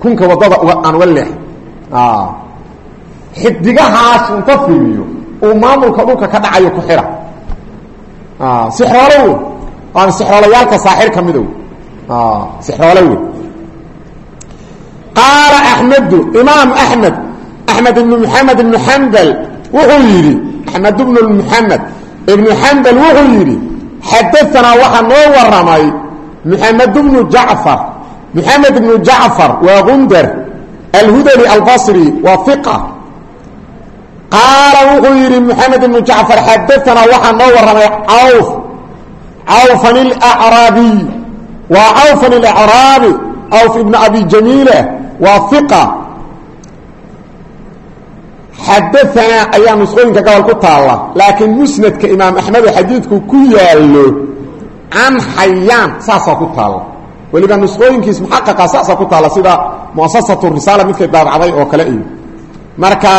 kunka waddada aan uga leex xidigahaas inta fiiriyo uu maamulka dhulka ka dhacayo ku xira. Sixroolo wey waana sixroolayaalka saaxir ka wey qaala axmedu imaam axmed axmed ibnu moxamed ibnu xambal wuxuu yidhi axmed ibnu moxamed ibnu xambal wuxuu yidhi xadaanaa waxaa noo waramay moxamed ibnu jacfar moxamed ibnu jacfar waa gundar alhudali albasri waa iqa qaala wuxuu yidhi moxamed ibnu jacfar xadaanaa waxaa noo waramay cawf cawfan ilacraabiy waa cawfan ilacraabi cawf ibnu abi jamiila waa iqa xadaanaa ayaa nusqooyinka gobol ku taalla laakiin musnadka imaam axmedo xadiidku ku yaallo can xayaan saasaa ku taalla. Weliba nusqooyinkiis muxaqaqa saasaa ku taalla sida muasasatu risaala midkay daabacday oo kale iyo. Marka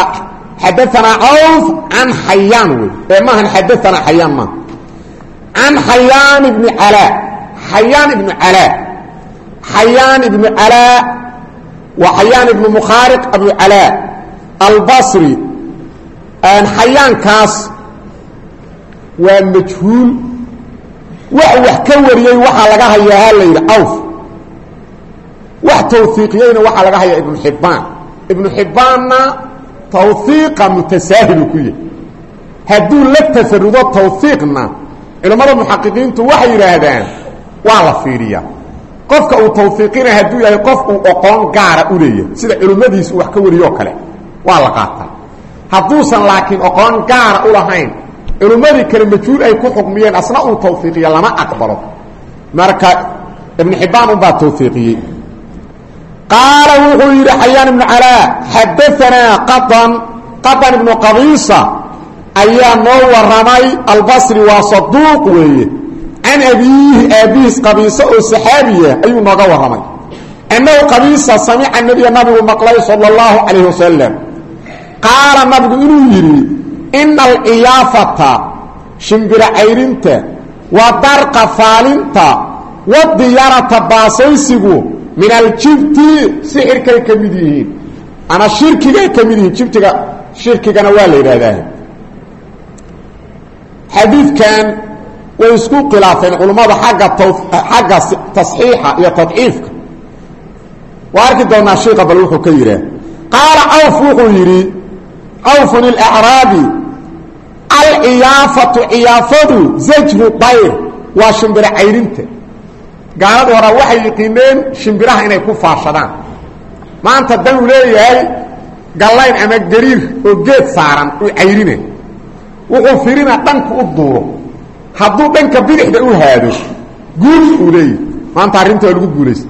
xadaanaa cawf can xayaan wey ee maahan xadaanaa xayaan maaha can xayaan ibni calaa xayaan ibnu calaa xayaan ibnu calaa waa xayaan ibnu mukhaariq abu calaa albasri. Xayaankaas waa majhuul. Wax wax ka wariyey waxaa laga hayaa ha la yidhi cawf wax tawhiiqiyeyna waxaa laga hayaa ibnu xibbaan ibnu xibbaanna tawhiiqa mutasaahilu ku yahy hadduu la tafarudo tawhiiqna culimmada muxaqiqiintu waxay yidhaahdaan waa la fiiriyaa. Qofka uu tawhiiqina hadduu yahay qof uu oqoon gaara u leeyahay sida culimmadiisu wax ka wariyoo kale waa la qaataa. Hadduusan laakiin oqoon gaara u lahayn culimmadii kale majhuul ay ku xukmiyeen asna uu tawhiiqiya lama aqbalo. Marka ibnu xibbaan unbaa tawhiiqiyey qaala wuxuu yidhi xayaan ibnu calaa xadaanaa qadan qadan ibnu qabiisa ayaa noo waramay albasri waa saduuq can abiihi aabihiis qabiisa oo saxaabiya ayuu nooga warramay. Annahu qabiisa samica nebiga nabigu maqlay sala allahu calayh wasalam qaala nabigu inuu yidhi ina alciyaafata shimbiro cayrinta wa darqa faalinta wadiyarata baasaysigu min aljibti sixirkay ka mid yihiin. Ama shirkigay ka mid yihiin jibtiga shirkigana waa la yidhaahdaa. Xadiidkan way isku khilaafeen culummada agga xagga tasxiixa iyo tadciifka waa arki doonaa shiika wuxuu ka yidhaah qaala cawf wuxuu yidhi cawfun ilacraabi alciyaafatu ciyaafadu zajru dayr waa shimbiro cayrinta. Gaalada horaa waxay yiqiineen shimbiraha inay ku faashadaan. Maanta dan leeyahay gallayn ama gariir oo geed saaran uu cayrine. Wuxuu firina dhanka u duuro hadduu dhanka bidixda u haado guul uu leeyahy maanta arrinta waa lagu guulaysta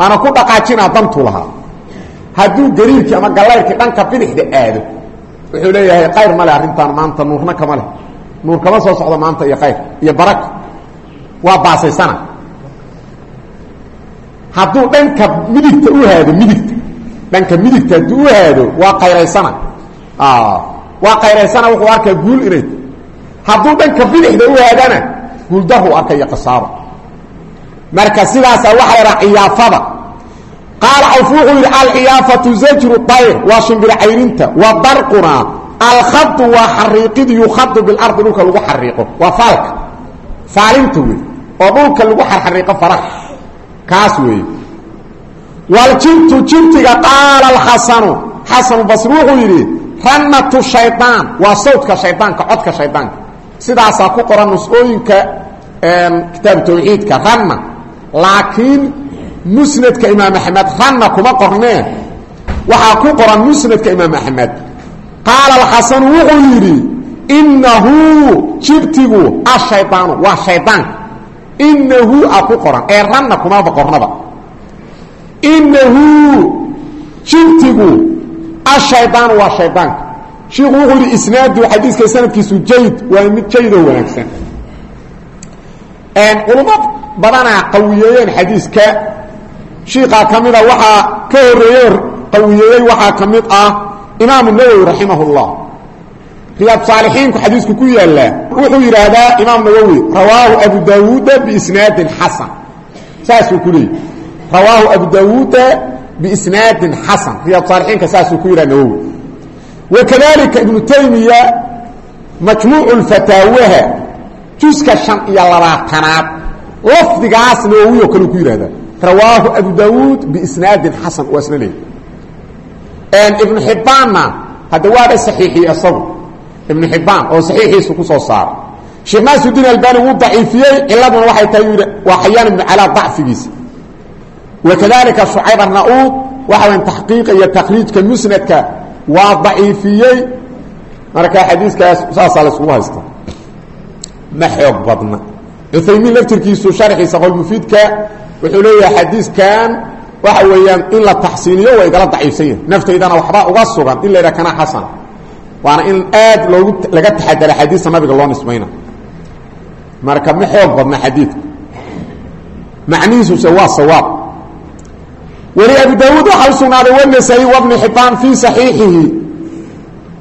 aana ku dhaqaajinaa dantuu lahaa. Hadduu gariirkii ama gallayrkii dhanka bidixda aado wuxuu leeyahay qayr male arrintaan maanta nuurna kama leh. Nuur kama soo socdo maanta iyo qayr iyo barako waa baasaysana. Hadduu dhanka midigta u haado midigta. Dhanka midigta hadduu u haado waa qayraysana waa qayraysana wuxuu arkaa guul inay hadduu dhanka bidixda u haadana guuldaru arkaya kasaaro marka sidaasaa waxaa la ciyaafada. Qaala cawf wuxuu yidhi alciyaafatu zajru dayr waa shimbir cayrinta wa darquna alkhadu waa xariiqid yukhadu bilardi dhulka lagu xariiqo waa faalka. Faalinta wey oo dhulka lagu xarxariiqo faraha kaas weeye waljibtu jibtiga qaala alxasanu xasanu basri wuxuu yidhi rannatu shaydaan waa sawdka shaydaanka codka shaydaanka sidaasaa ku qoran nusqooyinka kitaabu tawxiidka ranna laakiin musnadka imaam axmed ranna kuma qornee. Waxaa ku qoran musnadka imaam axmed. Qaala alxasanu wuxuu yidhi inahu jibtigu ashaydaanu waa shaydaanka inahu a ku qoran ee ranna kumaba qornaba. Inahu jibtigu ashaydaanu waa shaydaanka shiiku wuxuu yidhi isnaadu xadiiska sanadkiisu jayd waa mid jaydoo wanaagsan. Culummo badanaa qawiyeeyeen xadiiska. Shiikaa ka mida waxaa ka horeeye qawiyeeyey waxaa ka mid ah imaamu nawowi raximah اllah riyaad saalixiinku xadiisku ku yaallaa wuxuu yidhaahdaa imaam nawowi rawaahu abu dawuuda biisnaadin xasan. Saasuu ku leeyay. Rawaahu abu dawuuda biisnaadin xasan. Riyaad saalixiinka saasuu ku yidhaha nawowi wakadalika ibnu taymiya majmuucu lfataawaha juska shan iyo labaatanaad lafdigaas nawowi oo kale ku yidhahdaa rawaahu abu dawuud biisnaadin xasan waa isna leey ibnu xibbaanna hadda waaba saxiixiyey isagu ibnu xibbaan oo saxiixiisu ku soo saaray sheekh naasiudiin albani wuu daciifiyey ciladuna waxay tahay yidhi waa xayaan ibnu calaa dacfigiisa wakadalika shucayb arna-uud waxa wayan taxqiiqa iyo takhriijka musnadka waa daciifiyey. Marka xadiiskaas saasaa la iskugu haysta ma xoog badna. Cuthaymiin laftirkiisu sharxiisa qowlmufiidka wuxuu leeyahay xadiiskan waxa weeyaan in la taxsiiniyo waa igala daciifsan yahay naftaydana waxba uga sugan. In la yidhaha kana xasan. Waana in aad loogu laga taxadara xadiista nabiga loo nisbayna marka ma xoog badna xadiidku macnihiisuse waa sawaab weli abu daawuud waxaa u sugnaaday wanasaa-i wabni xibaan fii saxiixihi.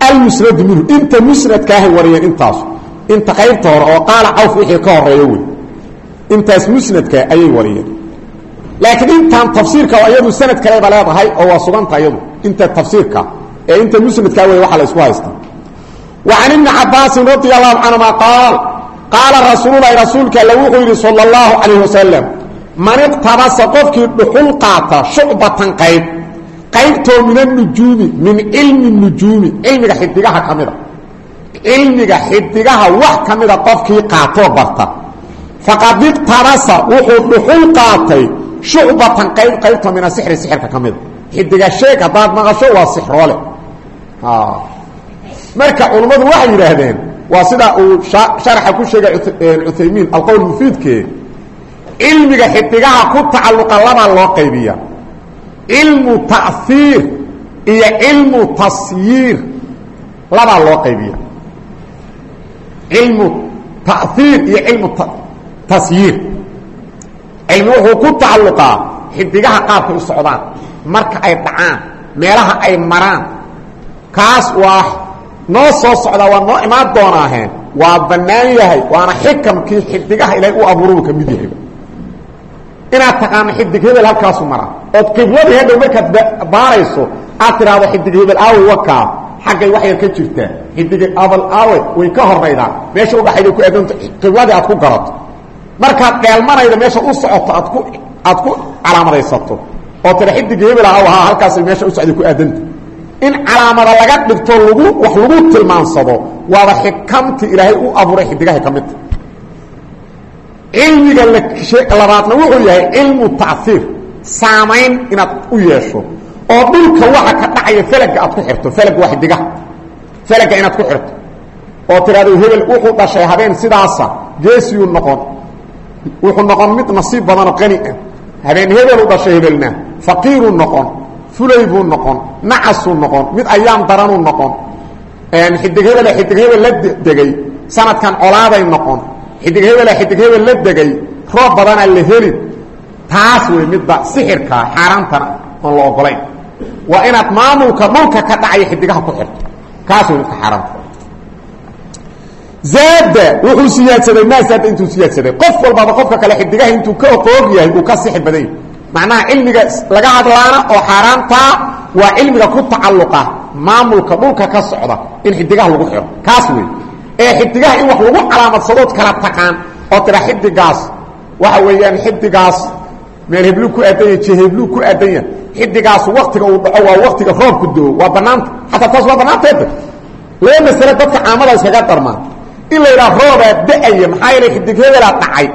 Almusnadu minhu inta musnadkaahay wariyeen intaasu. Inta qaybta hore oo qaala cawf wixii ka horeeyo wey. Intaas musnadka ayay wariyeen. Laakiin intaan tafsiirka iyadu sanad kaleba leedahay oo waa suganta iyadu inta tafsiirka ee inta musnadkaa wey waxa la isku haysta wa can ibni cabaasin radi allahu canhuma qaal qaala rasuululahi rasuulka alle wuxuu yidhi sala allahu calayh wasalam man iqtabasa qofkii dhuxul qaata shucbatan qayb. Qaybtoo min anujuumi min cilmi nujuumi. Cilmiga xidigaha ka mida. Cilmiga xidigaha wax ka mida qofkii qaatoo barta. Faqad iqtabasa wuxuu dhuxul qaatay shucbatan qayb qaybtoo min asixri sixirka ka mida. Xidiga sheeg haddaad maqasho waa sixroole. Marka culummadu waxay yidhaahdeen waa sida uu sharaxa ku sheegay cuthaymiin alqowl mufiidke cilmiga xidigaha ku tacalluqa labaa loo qaybiya. Cilmu ta'hiir iyo cilmu tasyiir labaa loo qaybiya. Cilmu ta'hiir iyo cilmu tasyiir. Cilmi wuxuu ku tacalluqaa xidigaha qaabkay u socdaan marka ay dhacaan meelaha ay maraan. Kaas waa noo soo socdaa waa noo imaan doonaaheen waa bannaan yahay waana xikamkii xidigaha ilaahay u abuuruu ka mid yahay inaad taqaano xidig hebel halkaasu maraa ood qibladii hadhow markaad baarayso aad tidhaahdo xidig hebel aawe wakaa xaggay wax yar ka jirtaa. Xidig abal aawe way ka horaydaa meesha udhaxayda ku adoonto qibladii aad ku garato markaad dheelmanayda meesha u socoto aad ku aad ku calaamadaysato. Oo tira xidig hebel aaw haa halkaasay meesha u socday ku aadanta in calaamada laga dhigto lagu wax lagu tilmaansado waaba xikamtii ilaahay u abuuray xidigahay ka midta cilmiga labaadna wuxuu yahay cilmu taiir saamayn inaad u yeesho. Oo dhulka waxa ka dhacaya felga aad ku xirto felg waa xidigaha felga inaad ku xirto. Oo tiraado hebel wuxuu dhashay habeen sidaasa geesiyuu noqon. Wuxuu noqon mid nasiib badanoo qani ah. Habeen hebelu dhashay hebelna faqiiruu noqon fulay buu noqon nacasuu noqon mid ayaam daranuu noqon. Xidig hebel xidig hebel la degay. Sanadkan colaaday noqon xidig hebela xidig hebel la degay roob badanaa la helin. Taas wey midba sixirkaa xaaraantana oon la ogolayn. Waa inaad maamulka dhulka ka dhacaya xidigaha ku xirto. Kaas wey midka xaaraanta zaada wuxuu siyaadsaday maa zaada intuu siyaadsaday? Qof walbaba qofka kale xidigaha intuu ka oqoog yahay uu ka sixir badan yahy macnaha cilmiga laga hadlaana oo xaaraantaa waa cilmiga ku tacalluqa maamulka dhulka ee xidigaha in wax lagu calaamadsadood kala taqaan oo tira xidigaas waxa weeyaan xidigaas meel heblu ku aadanya jeheblu ku aadanya xidigaas waktiga uu dhaco waa waktiga roobku doo waa banaanta xataa taas waa banaanteeda laba masale dadka caamada iskaga darmaan. In la yidhaha roobaa da'aya maxaa yeele xidig hebelaa dhacay.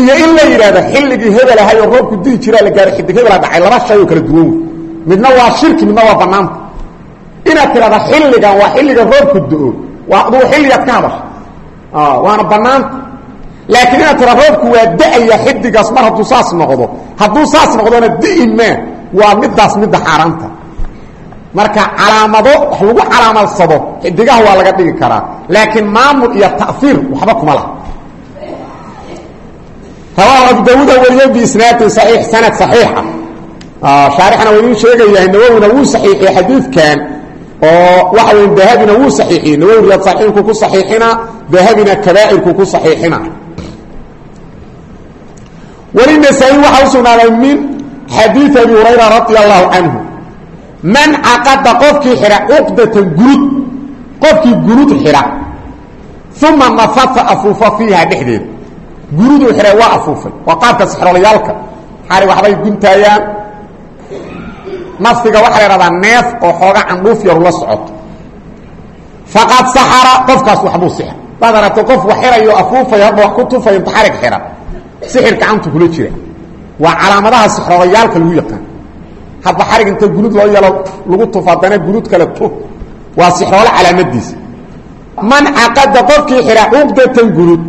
Iyo in la yidhahdo xilligii hebel ahay oo roobku dii jiraa la gaaro xidig hebelaa dhacay. Laba shay oo kala duwan. Midna waa shirki midna waa banaanta inaad tidhahda xilligan waa xilliga roobku do-o waa aduu xilligaad ka hadasha waana banaanta laakiin inaad tira roobku waa da'aya xidigaas mar hadduu saas noqdo. Hadduu saas noqdona di maa waa midaas midda xaaraanta. Marka calaamado wax lagu calaamadsado xidigaha waa laga dhigi karaa. Laakiin maamul iyo ta'iir waxba kuma laha. Rawaahu abu daawuud wariyey biisnaadin saxiix sanad saxiixa. Shaarixna waa idiin sheegayahay nawowina wuu saxiixiyey xadiidkan oo waxa weya dahabina wuu saxiixiyey nawowi riyaad saxiixinku ku saxiixina dahabina kabaa'irku ku saxiixina. Wlinasaa-i waxaa u sugnaaday min xadiid abi hurayra radia allahu man caqada qofkii xidha cuqdatan gurud qofkii gurud xidha uma nafata afuufa fiiha dhexdeeda. Guruduu xidhay waa afuufay waa qaabka xari waxbay guntaayaan nafsiga waxaa la ihahdaa neef oo xooga candhuuf yaru la socoto faqad saxara qofkaas waxbuu sixr daad aragto qof wax xirayo afuufay hadba wax ku tufayo inta xarig xidha sixir gacanta kula jira. Waa calaamadaha sixrolayaalka lagu yaqaan. Hadba xarig inta gulud loo yalo lagu tuf haddana gulud kale tuf waa sixroole calaamadiisa. Man caqada qofkii xidha cuqdatan gulud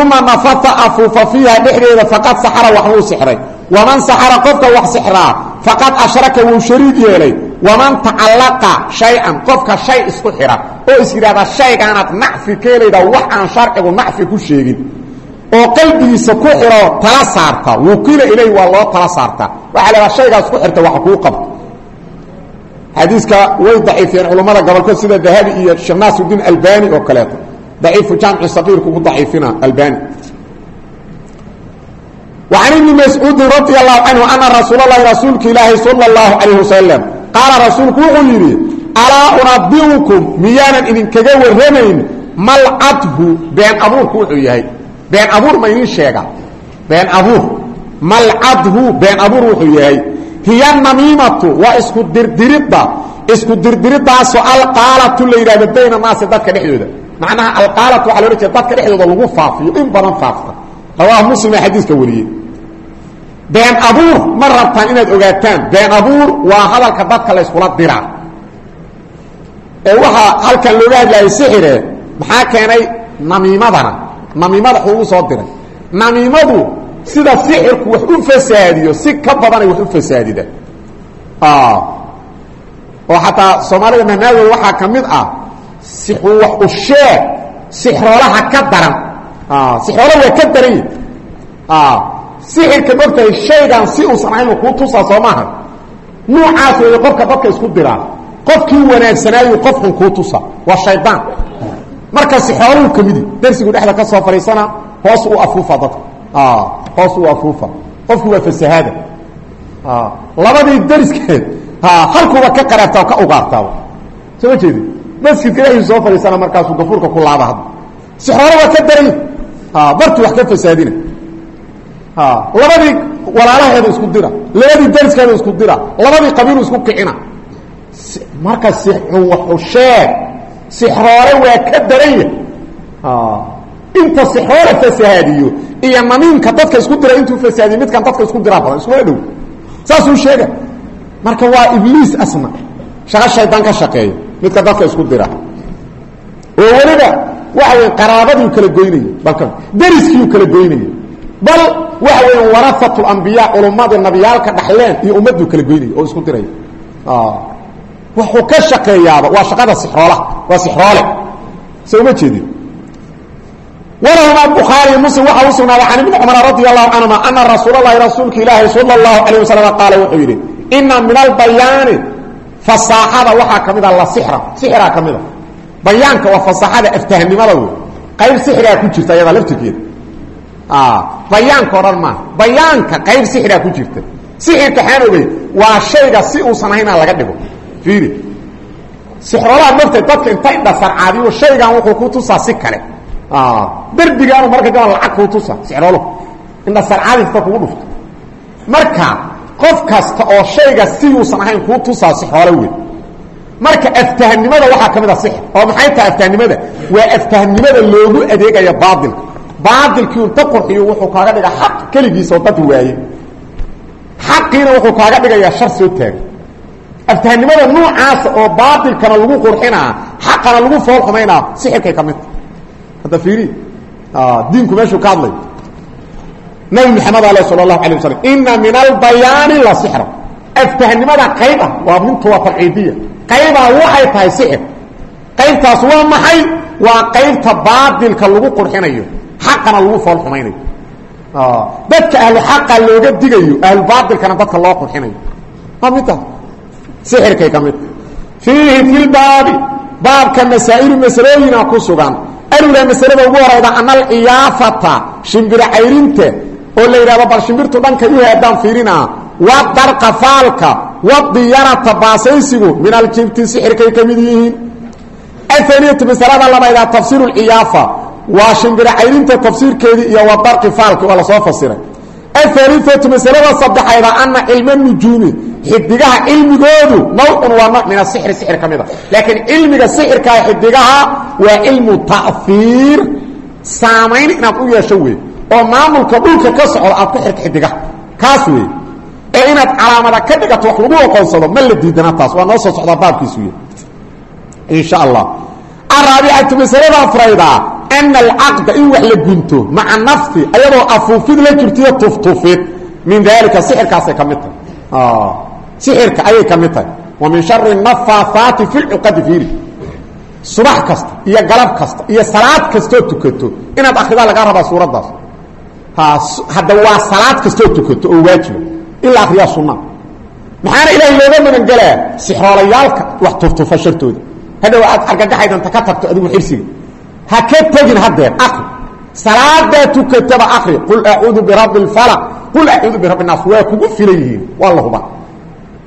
uma nafata afuufa fiiha dhexdeeda faqad saxara waxbuu sixray. Waman saxara qofka wax sixraa faqad ashraka wuu shariig yeelay. Waman tacallaqa shay-an qofka shay isku xidha oo is yidhahda shaygaanaad nacfi ka helayda wax aan sharcigu nacfi ku sheegin. Oo qalbigiisa ku xidho tala saarta. Wukiila ilayh waa loo tala saartaa waxaa la haha shaygaas ku xirta waxa kuu qabto xadiiska way daciifiyeen culammada gobolkood sida dahabi iyo sheekh naasirudiin albani oo kaleeto. Daciifu jaamici saqiirku ku daciifina albani وعن بن مسعوud رضي الله عنه أنa رasuuل الhi rasuulka ilaahi slى الlaه عليه وسلم qaala rasuulku wuxuu yidhi alاa uنabiئكم miyaanan idinkaga warramayn malcadhu been abuurku wuxuu yahay been abuur ma idin sheega been abuur malcadhu been abuur wuxuu yahay hiya namiimatu waa isku dirdiridda isku dirdiriddaasoo alqaalatu la yidhahdo bayna naasi dadka dhexdooda macnaha alqaalatu waa loola jeeda dadka dhexdooda lagu faafiyo in badan faafta rawaahu muslima xadiiska wariyey. Been abuur ma rabtaan inaad ogaataan been abuur waa hadalka dadka la yskula diraa ee waxaa halkan looga hadlayay sixire maxaa keenay namiimadana? Namiimada ugu soo diray. Namiimadu sida sixirku wax u fasaadiyo si ka badanay wax u fasaadida. Oo xataa soomaalida mahmaadooda waxaa ka mid ah wax u sheeg sixroolaha ka daran sixroolo waa ka daran sixirka mogtahay shaygan si uusan ahayn kuu tusaa soo nuucaas weeye qofka dadka isku diraa qofkii wanaagsanaayu qofkan kuu tusa waa shaydaan marka sixrooluhu ka midi darsigu dhexda ka soo fadhiisana hoos u afuufa dadka. Hoos u afuufa. Qofku waa fasahaada. Labadii dariskeed halkuuba ka qaraabtaa ka ugaartaaba soo jeedi? Masjidka dhexdiisu soo fadhiisana markaasuu gafuurka ku laaba hadda. Sixroolo waa ka daray bartu wax ka fasaadina. Labadii walaalaheeda isku dira labadii dariskeeda isku dira labadii qabiilu isku kicina. Marka sheeg sixroole waa ka daranya inta sixroole fasahaadiyo iyo namiimka dadka isku dira intuu fasaadiyo midkan dadka isku diraa badan iskula dhow. Saasuu sheega marka waa ibliis asna shaqo shaydaan ka midka dadka isku dira. Oo weliba waxa weya qaraabadiiu kala goynaya bal dariskiiu kala goynaya bal waxa weya warafatu ambiyaa culummada nabiyaalka dhaxleen iyo ummaddu kala goynaya oo isku diraya. Ah, wuxuu ka shaqeeyaaba waa shaqada sixroolaha waa sixroole. So uma jeedin? Muslim waxaa u sugnaaday can ibni cumar radi allahu canhuma ana rasuul allahi rasuulka ilaahi sala allahu alayh wasalam qaala wuxuu min albayaani fasaaxada waxaa ka mid ah la sixra sixraa ka bayaanka waa fasaaxada aftahnimada wey qayb sixiraa ku jirta ayadaa laftirkeeda. Bayaanka o dhan maaha. Bayaanka qayb sixiraa ku jirta. Sixirka xaan ogey waa shayga si uusan ahayn aan laga dhigo. Fiiri. Sixroolaha mogtay dadka intay dhasarcaadiyo shaygan wuxuu ku tusaa si kale. Derbigaanu marka gabal lacag kuu tusa sixroolo indha sarcadista kugu dhufto. Marka qof kasta oo shayga siduusan ahayn kuu tusaa sixroolo wey marka aftahnimada waxaa ka mid a sixir. Oo maxay tahay aftahnimada waa aftahnimada loogu adeegaya baailka baailkii unta qurxiyo wuxuu kaaga dhiga xaq keligiisoo dad waaye. Xaqiina wuxuu kaaga dhigayaa shar soo taagay aftahnimada noocaasa oo baailkana lagu qurxinaa xaqana lagu fool xumaynaa sixirkay ka midta hadda fiiri diinku meeshuu ka hadlay. Nabi maxamed ale sala allahu alay wasalam ina min albayaani la sixra aftahnimada qayb ah waa mintu waa tarciidiya qaybaa waxay tahay sixir qaybtaas waa maxay? Waa qaybta baatilka lagu qurxinayo. Xaqana lagu fool xumaynayo. Dadka ahlu xaqa looga digayo ahlu baatilkana dadka loo qurxinayo. Waa midtaas sixirkay ka midta fiihi fi lbaabi baabka masaa'ilu masalooyina ku sugan. Alula masalada ugu horayda ana alciyaafata shimbiro cayrinta oo la yidhahdo bal shimbirtu dhankay u haadaan fiirinaa wadarqa faalka wadiyarata baasaysigu min aljibti sixirkay ka mid yihiin. Ahaniyatu masalada labaydaa tafsiiru lciyaafa waa shimbiro cayrinta tafsiirkeedii iyo wadarqi faalki waa la soo fasiray. Ahaaliatu masalada saddexayda ana cilma nujuumi. Xidigaha cilmigoodu nawcun waa nooc min asixri sixir ka mid a laakiin cilmiga sixirkaa xidigaha waa cilmu ta'hiir saamayn inaad u yeesho wey oo maamulka dhulka ka socda aad ku xirka xidigaha kaas wey ee inaad calaamada ka dhigato wax lagu aqoonsado ma la diidana taas waa noo soo socdaa baabkiisu y insha allah. Araabicatu masalada afraydaa ana alcaqda in wax la gunto maca nafti ayadoo afuufid la jirtiyo tuftufid min daalika sixirkaasay ka mid tahay. Sixirka ayay ka mid tahay. Wa min shari nafaahaati fi lcuqadi fiiri. Subax kasta iyo galab kasta iyo salaad kastoo tukato inaad akridaa lagaa rabaa suuraddaas. Hadda waa salaad kastoo tukato oo waajiba ilaa akriyaa sunna. Maxaana ilaahay looga magangelaa sixroolayaalka wax turtufa shartooda? Hadhow aad argagaxaydanta ka tagto adigu xirsiga. Ha ka tegin haddeer akri salaadaa tukataba akri qul acuudu birabbi اfalaq qul acuudu birabbi naas. Waa kugu filan yihiin. Waa la huba.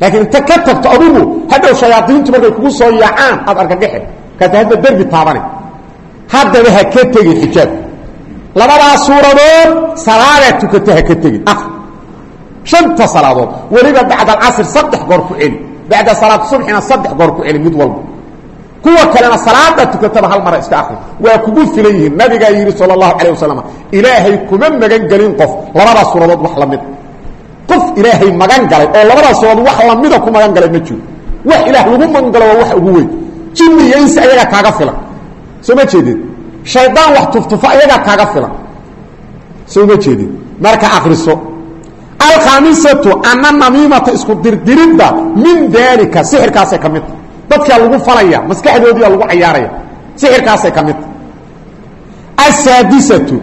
Laakiin inta ka tagto adigu hadhow shayaaiintu markay kugu soo yaacaan aad argagaxe kaas hadda derbi taabane haddaba ha ka tegin xijaab. Labadaa suuradood salaadaa tukata ha ka tegin akri shanta salaadood weliba bacda alcasr saddex goor ku celi bacda salaat subxina saddex goor ku celi mid walba kuwa kalena salaada tukataba hal mara iska akri waa kugu filan yihiin nabigaa yidhi sal اlahu alيه wasalam ilaahay kuma magan gelin qof labadaas suuradood wax lamida qof ilaahay magan galay oo labadaas suuradood wax lamida ku magan galay ma jiro wax ilaah lagu magan galo waa wax ugu weyn jinni iyo insi ayagaa kaaga filan soo ma jeedid shaydaan wax tuftufa ayagaa kaaga filan soo ma jeedid marka akriso alkhamisatu ana namiimata isku dirdiridda min daalika sixirkaasay ka mid. Tahay dadkaa lagu falaya maskaxdoodiia lagu cayaaraya sixirkaasay ka mid. Tahay asaadisatu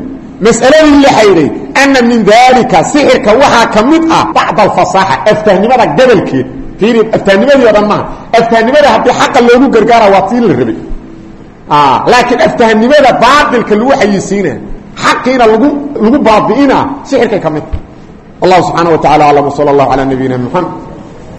mas'aladii laxayday ana min daalika sixirka waxaa ka mid ah bacd alfasaaxa aftahnimada gabalkeed fiiri aftahnimadii o dhan maaha. Aftahnimada haddii xaqa loogu gargaara waa tii la rabay. Laakiin aftahnimada baatilka lagu xayisiina xaqiina lagu lagu baabi'ina sixirkay ka mid allah subxaana wa tacala aclam wsala allah calaa nabiyina moxamed